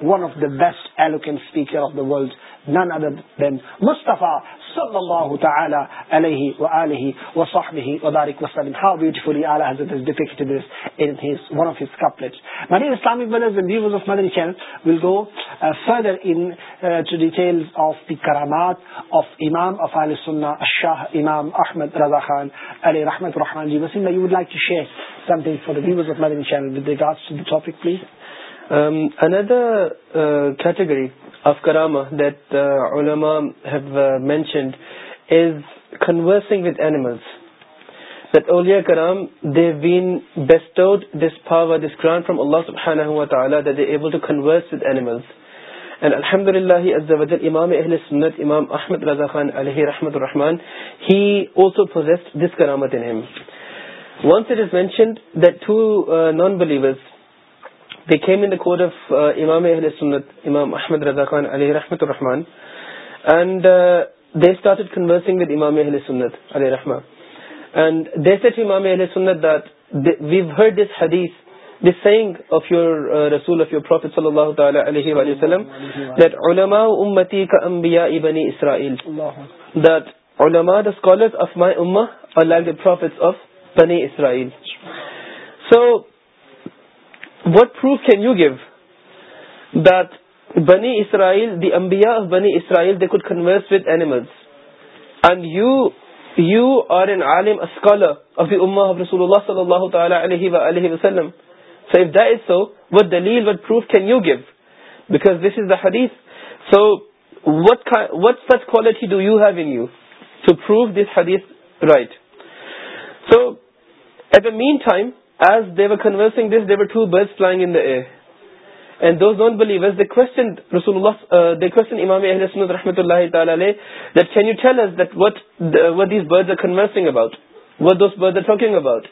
Speaker 1: بیسٹینڈ after ول go further کرامات شاہ امام احمد رضا خانز الحمد اللہ
Speaker 2: امام اہل سمت امام احمد الرضا خان علیہ رحمت الرحمان ہی نان بلیورس د کھیمن کومام علیہ سنت امام احمد رضا خان علی رحمت الرحمان and they start at conversing with امام علیہ سنت علیہ الرحمٰت دیٹ ویو ہر دس حدیث د سینگ آف یور رسول آف یور پروفیٹ صلی اللہ تعالی علیہ وسلم دیٹ اولاما ابنی اسرائیل دیٹ اولاما دا اسکالر آف مائی اما لائک دا پروفیٹس آف بنی اسرائیل so what proof can you give that بنی اسرائیل دی امبیا بنی اسرائیل دے کوڈ کنوریمل and you are an اکالر of the اما حفب رسول صلی اللہ وسلم so if this so what دلیل what proof can you give because this is the حدیث so what what such quality do you have when you to proof this حدیث right so at a main time as they were conversing this, there were two birds flying in the air. And those non-believers, they questioned Rasulullah, uh, they questioned Imam Ahl Sunnah rahmatullahi ta'ala that can you tell us that what, the, what these birds are conversing about? What those birds are talking about?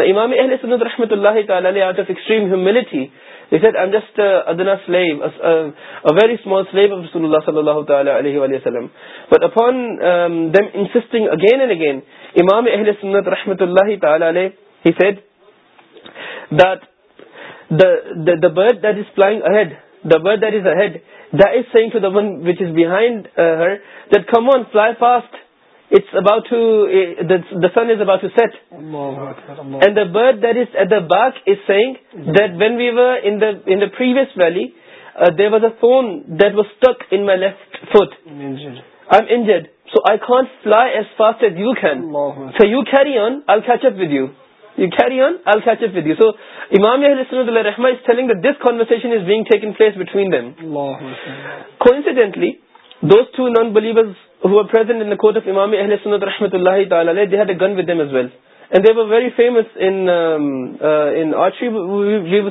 Speaker 2: The Imam Ahl Sunnah rahmatullahi ta'ala out of extreme humility, he said, I'm just a adana slave, a, a, a very small slave of Rasulullah sallallahu ta'ala alayhi wa sallam. But upon um, them insisting again and again, Imam Ahl Sunnah rahmatullahi ta'ala he said, that the bird that is flying ahead, the bird that is ahead, that is saying to the one which is behind uh, her that, come on, fly fast. It's about to, uh, the sun is about to set.
Speaker 3: And
Speaker 2: the bird that is at the back is saying that when we were in the previous valley, uh, there was a thorn that was stuck in my left foot. I'm injured. So I can't fly as fast as you can. So you carry on, I'll catch up with you. گنم as well and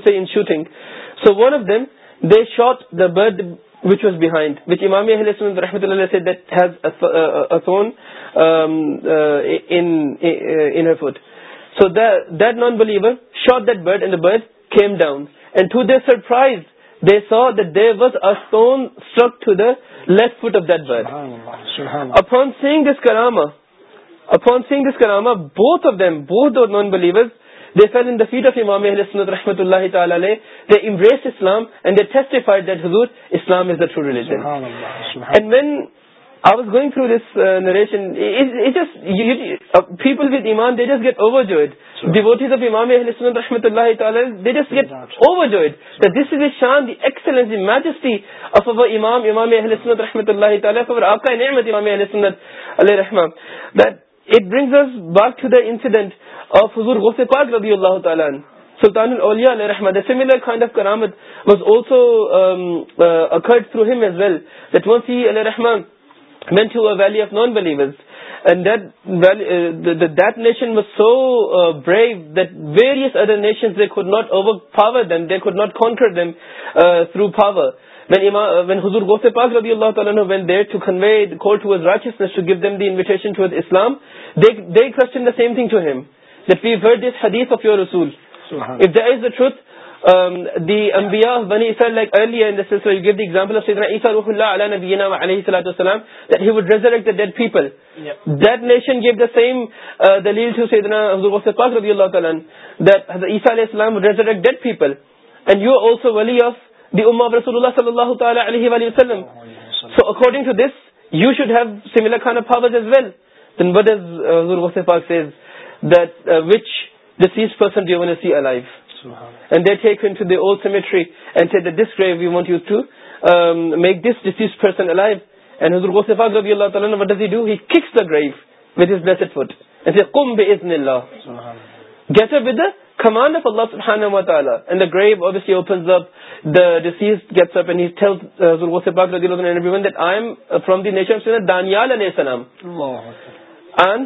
Speaker 2: varying so one of them they shot which was behind which امامی رحمتہ اللہ fit so that non believer شا درڈ in bird کے to درپرائز they so that داز to the لف درڈ افون سنگ is کراما افون Singh is کراما both of them both non believer fat of امامی علمت رحمت اللہ تعالی عہیرہ they Islam and they testified Islam is the true religion when people وت امام دیٹ گیٹ اوور جوان امام امام رحمت اللہ آپ امام علیہ الحمانٹ ربی اللہ سلطان when to a valley of non believer that nation ویریس ناٹ کانٹرڈ ربی اللہ حدیف آف یورول رب ویزریکٹل عیسا علیہ السلام رسول اللہ وسلم And they take him to the old cemetery and say that this grave we want you to um, make this deceased person alive. And Hz. Ghusif Agh, what does he do? He kicks the grave with his blessed foot. And says, قُمْ بِإِذْنِ اللَّهِ Get up with the command of Allah subhanahu wa ta'ala. And the grave obviously opens up. The deceased gets up and he tells Hz. Ghusif Agh, and everyone, that I am from the nation of Sunnah, Daniel alayhi salam. And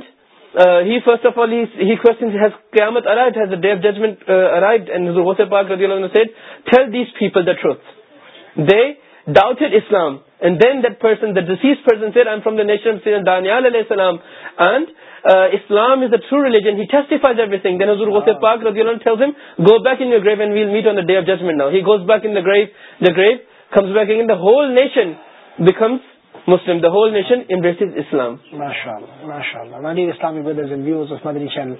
Speaker 2: truth they doubt Islam then درسن درسنڈ فرامن سلام and Islam is the true religion no he great the grave comes back in whole nation becomes Muslim. The whole nation embraces Islam.
Speaker 1: MashaAllah. MashaAllah. My dear Islamic brothers and viewers of Madani Channel,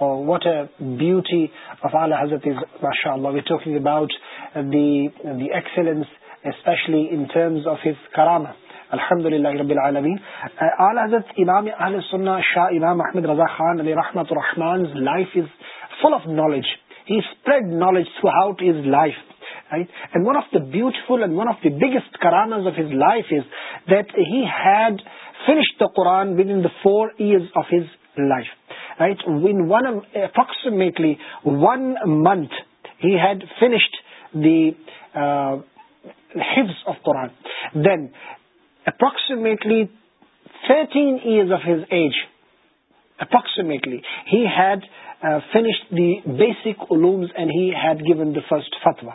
Speaker 1: oh, what a beauty of Allah Hazrat is, MashaAllah. We're talking about the, the excellence, especially in terms of his karama. الحمد للہ رب العالمین اعلی حضرت امام اہل سنہ شاہ امام احمد رضا خان علیہ رحمت الرحمان's life is full of knowledge he spread knowledge throughout his life Right? And one of the beautiful and one of the biggest karamas of his life is that he had finished the Quran within the 4 years of his life. Right? In approximately 1 month, he had finished the uh, hifz of Quran. Then, approximately 13 years of his age, approximately, he had uh, finished the basic ulums and he had given the first fatwa.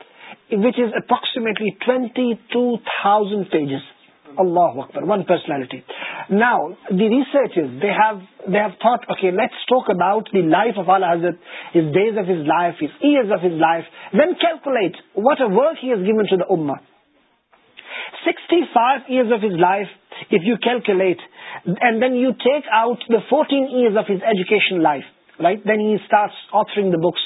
Speaker 1: Which is approximately twenty two thousand pages اللہ وقت پر one personality now the ریسرچاس life then keys life if you calculate and then you take out the fourteen years of his education life right then he start author books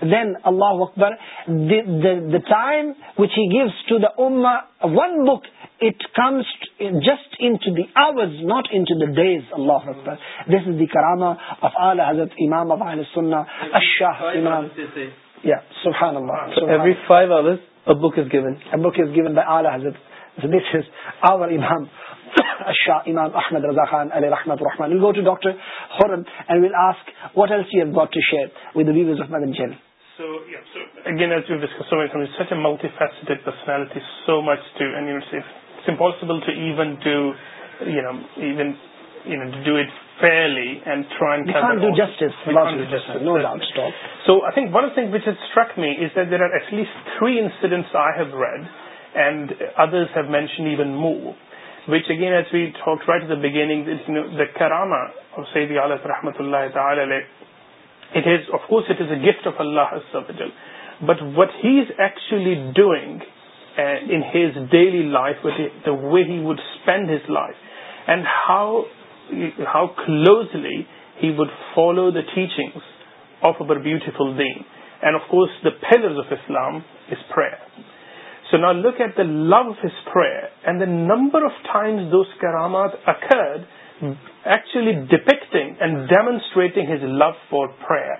Speaker 1: اکبر just اناٹ اللہ اکبر this is the کراما امام ابانا حضرت امام اشاہ امام احمد الزاخان again as you discuss so much such a multi face
Speaker 4: personality so much to impossible to even to you know even you know to do at least so I think one think which it's truck میز that there are at least three incidents I have read and others have mentioned even move بچ again H you hot right beginning کراما رحمۃ اللہ تعالیٰ It is, of course, it is a gift of Allah Azza wa Jal. But what he's actually doing uh, in his daily life, the way he would spend his life, and how closely he would follow the teachings of our beautiful deen. And of course, the pillars of Islam is prayer. So now look at the love of his prayer and the number of times those karamat occurred actually depicting and demonstrating his love for prayer.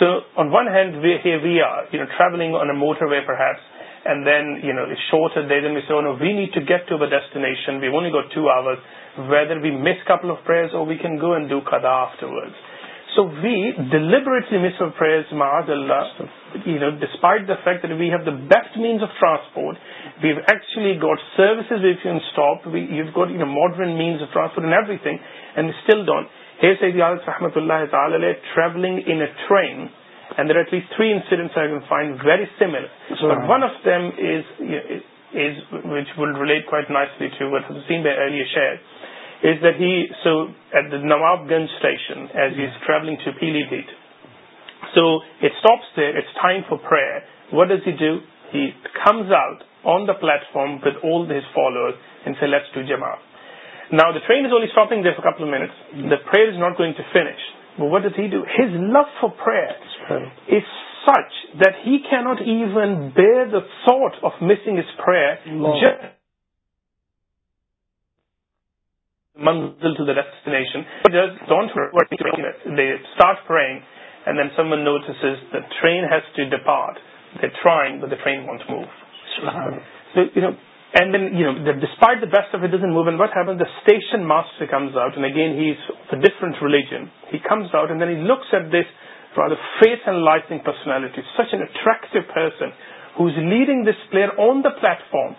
Speaker 4: So on one hand, here we are, traveling on a motorway perhaps, and then, it's shorter day, then we say, oh no, we need to get to the destination, we've only got 2 hours, whether we miss a couple of prayers or we can go and do qada afterwards. So we deliberately fact we have the best means of transport we've actually got services we've got you modern means of transporting and still don't اللہ تعالی travelling three انٹس very similar one of them which will relate nicely scene share is the so at the Nawabganj station as we is travelling to feel aid at so it stops the it's thy for prayer what is you do he comes on the platform with all his follower and see let's do جما now the train is only stopping the couple minute prayer is not going to فیش what is he do his love for prayer اچ the can't even bear thought of miss is prayer من to the ڈیسٹینیشنٹار then some one know this is the train has to depart the drawing move the despite the best of it moving what's the station master comes out again he different religion he comes out and then he looks at this for the face and lighting personality such an attractive person who's leading this player on the platform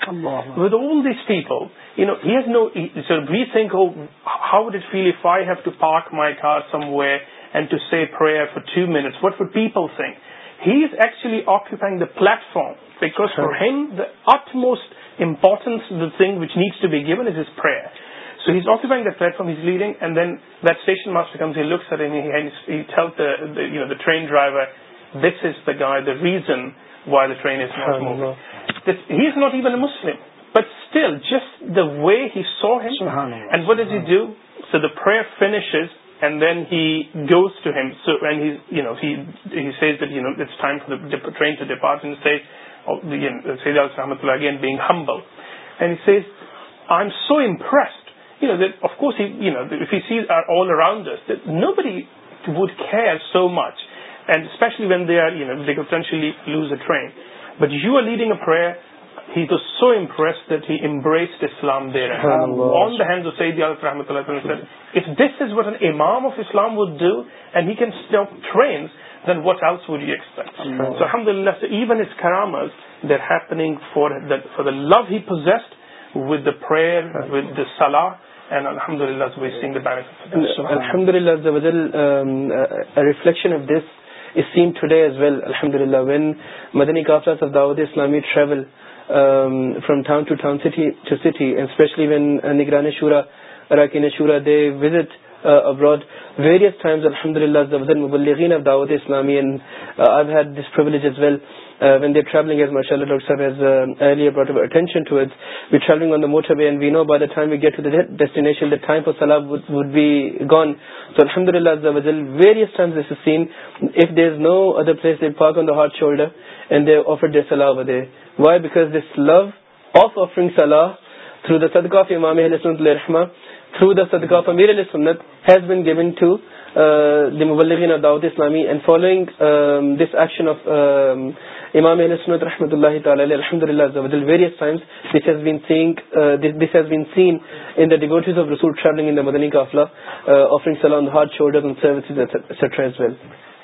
Speaker 4: with all these people. You know, he has no... So we think, oh, how would it feel if I have to park my car somewhere and to say prayer for 2 minutes? What would people think? He's actually occupying the platform because for him, the utmost importance, the thing which needs to be given is his prayer. So he's occupying that platform, he's leading, and then that station master comes, he looks at him, and he tells the train driver, this is the guy, the reason why the train has not even a Muslim but still just the way head what is you give سینش and then he Allah humble I am so impressed you know of course these are all اراؤنڈرز نو بڑی would Heer so much and especially when they آرشلی lose a trend but you are leading a prayer he to so impress that he مام of Islam would do and he کینڈ then what آرس ویسپ so الحمد للہ even is خیر there happening for for the love his whether with الحمد للہ
Speaker 2: reflection of this scene today when مدنی اسلامی travel from town when نگران when travelling to اٹرنگ ٹو ڈیسٹ وڈ بی گان سوز ویریس نوس on the hard shoulder and why because تھرکا آف امام صدق آف امیر علیہ ٹو لمبلغین دعوت اسلامی and following this action of امام اہل سنت رحمۃ اللہ تعالی الحمد للہ various times this has been saying this has been seen in the duties of رسول ٹریولنگ ان دا مدنی قافلہ آفرنگ سلام hard shoulder and services etcetera as well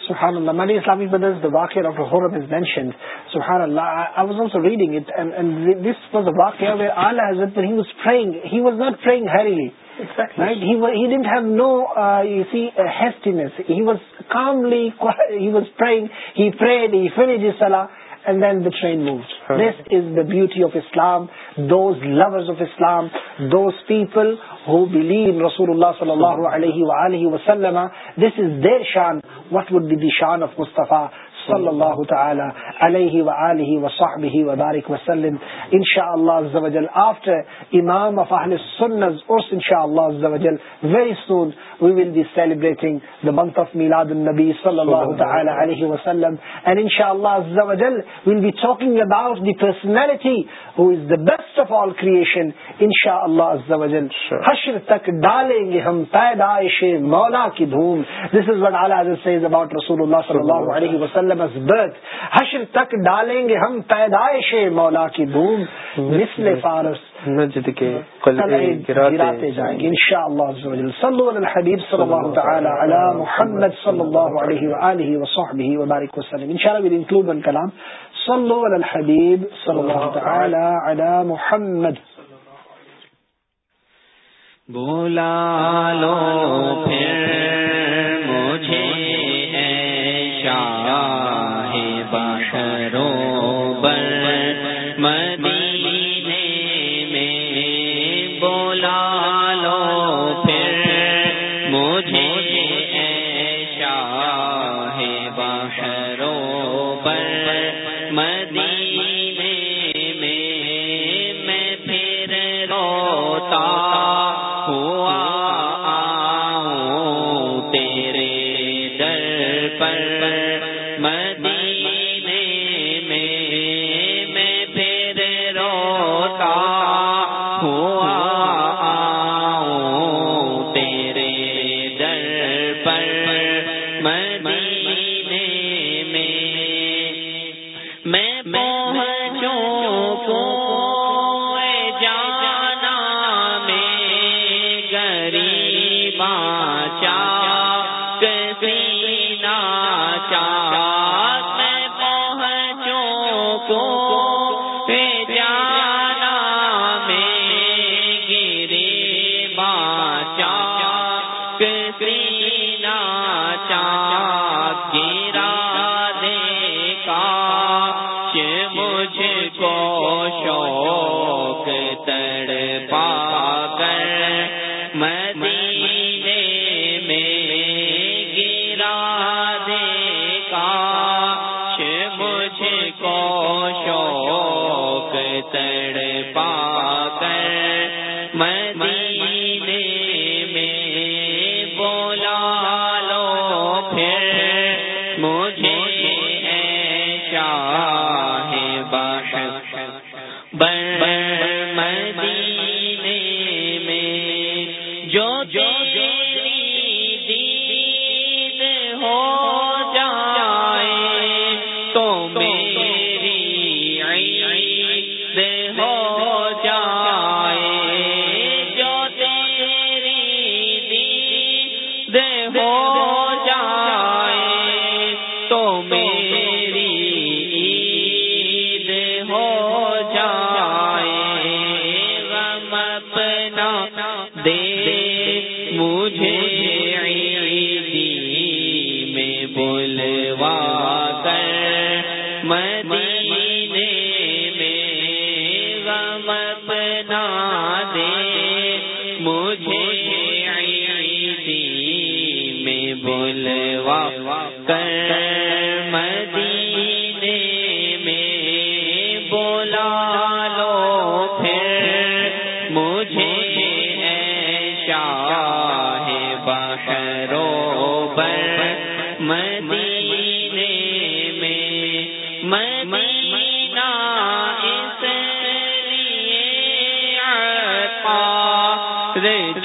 Speaker 1: سبحان اللہ many Islamic brothers the waqir of Horeb is mentioned Subhanallah, I, I was also reading it and, and this was a waqir where Allah Hazrat when he was praying he was not praying hurriedly this is the beauty of Islam those lover of Islam those people who believe رسول اللہ صلی اللہ علیہ وسلم دس is their شان what would the the شان of مصطفیٰ صلی صلی اللہ اللہ تعالی تعالی علیہ علیہ و و و وسلم وسلم بیسٹ حشر تک ڈالیں گے ہم پیدائش مولا کی دھوم اللہ صلی علیہ وسلم مثبت حشر تک ڈالیں گے ہم پیدائش مولا کی دھوم فارس کے گراتے جائیں گے انشاءاللہ صلو علی الحبیب صلی اللہ تعالی علی محمد صلی اللہ علیہ وآلہ وصحبہ وبارک وسلم انشاءاللہ we'll include one صلو علی الحبیب صلی اللہ تعالی علی محمد
Speaker 3: بولا لو پھر مجھے اے شاہ نوتا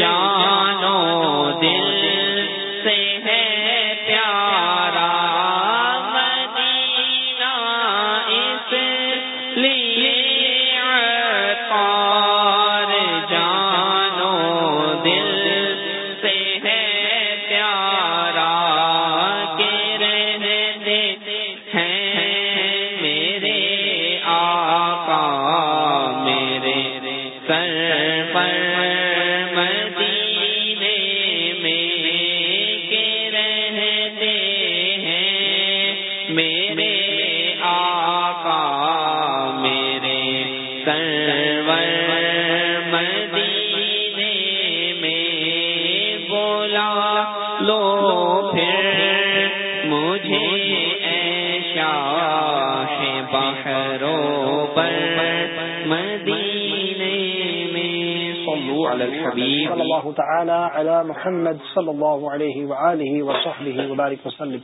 Speaker 3: جانو دل
Speaker 1: على الحبيب صلى الله تعالى على محمد صلى الله عليه وآله وصحبه وبارك وسلم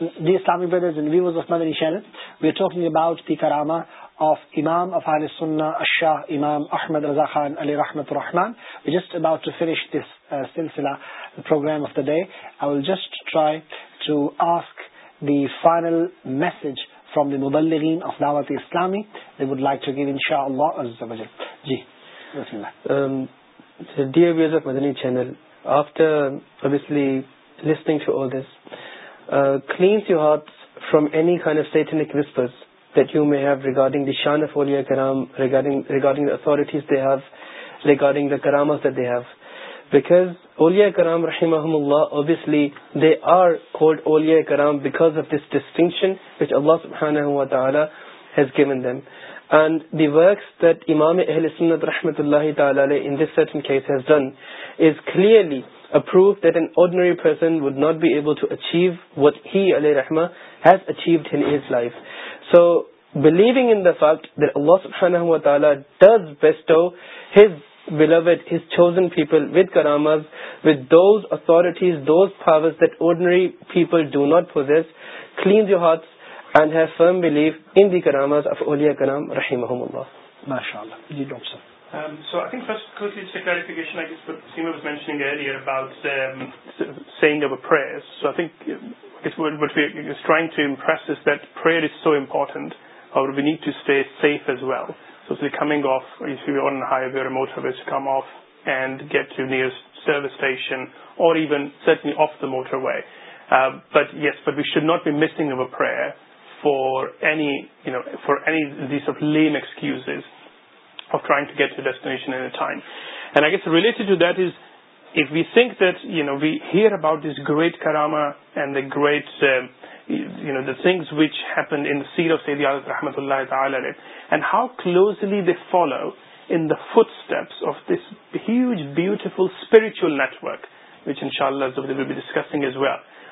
Speaker 1: Dear Islamic brothers and viewers of Madani channel, we are talking about the karama of Imam of Ahl Sunnah, Shah Imam Ahmad Raza Khan Ali Rahmat Rahman. We're just about to finish this uh, silsila program of the day. I will just try to ask the final message from the مبلغین of دعوت اسلامی they would like to give ان شاء اللہ جی
Speaker 2: بسم اللہ
Speaker 1: ڈیئرڈنگ
Speaker 2: دی شان اولا کرام regarding authorities دےو ریگارڈنگ دا کراما اولی کرام رحیم محمد اللہ ابویئسلی دے آر ہولڈ اولیا کرام because of this distinction then and the works that امام اہل سمت رحمۃ اللہ تعالیٰز done is clearly approve that an ordinary person would not be able to achieve what he علیہ الرحمن has achieved in his life so believing in the فافٹ that واسن does best chosen people with کرامز with those authorities فاوز that ordinary people do not pose کلیز you hearts and have firm belief in the کرامات of اولیا کرام رحیم اللہ ماشاء اللہ جی doctor صاحب
Speaker 4: Um, so I think first quickly just a clarification I guess what Seema was mentioning earlier about um, saying our prayers. So I think I guess what, what we're trying to impress is that prayer is so important or we need to stay safe as well. So if you're coming off, if you're on a higher or a motorway to come off and get to near service station or even certainly off the motorway. Uh, but yes, but we should not be missing our prayer فارو for trying to get you destination related we think that we hear about this great کراما and the great which happen cell of series رحمتہ اللہ تعالی and how closely they follow footsteps of this huge beautiful spiritual networking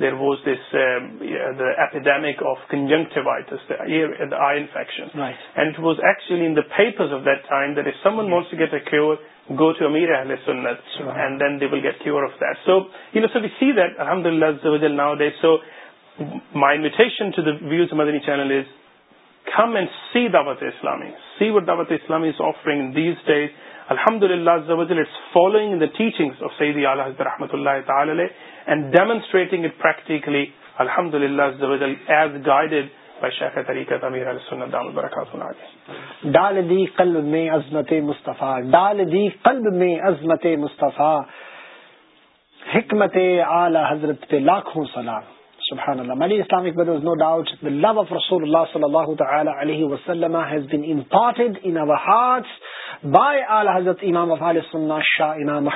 Speaker 4: there was this epidemic آفنگ الحمد اللہ following رحمت اللہ تعالی and demonstrating it practically, alhamdulillah, as guided by Shaykh Tariqat Amir al-Sunnah, Dhamul Barakatun Ali.
Speaker 1: ڈال دی قلب میں عظمت مصطفیٰ ڈال دی قلب میں عظمت مصطفیٰ حکمت اعلی حضرت پہ لاکھوں سلام سبحان اللہ مالی اسلام اکبر no doubt the love of رسول اللہ صلی اللہ تعالی علیہ وسلم has been imparted in our hearts by الحضام شاہ امام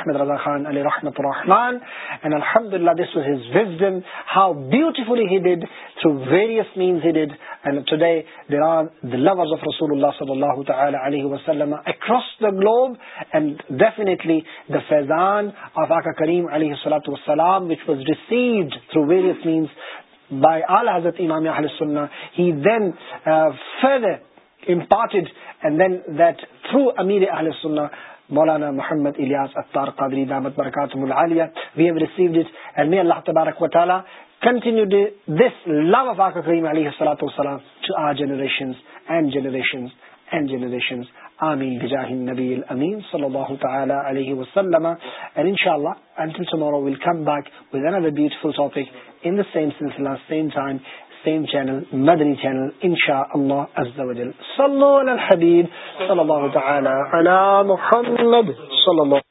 Speaker 1: ہاؤٹی وسلم اکراس گلوب اینڈلی دا فیضان آف آکا کریم علیہ وسلام which was received through various means by حضرت امام imparted and then that through Amir Ahl Sunnah Mawlana Muhammad Ilyas Attar Qadri Damat Barakatum Al-Aliya we have received it and may Allah Tabarak Wa Ta'ala continue the, this love of Aqa Kareem Alayhi Salatu Wasalam to our generations and generations and generations Ameen Bijahi Nabi al Ameen Sallallahu Ta'ala Alayhi Wasallam and inshallah until tomorrow we'll come back with another beautiful topic in the same sense last same time same channel Madani channel ان شاء اللہ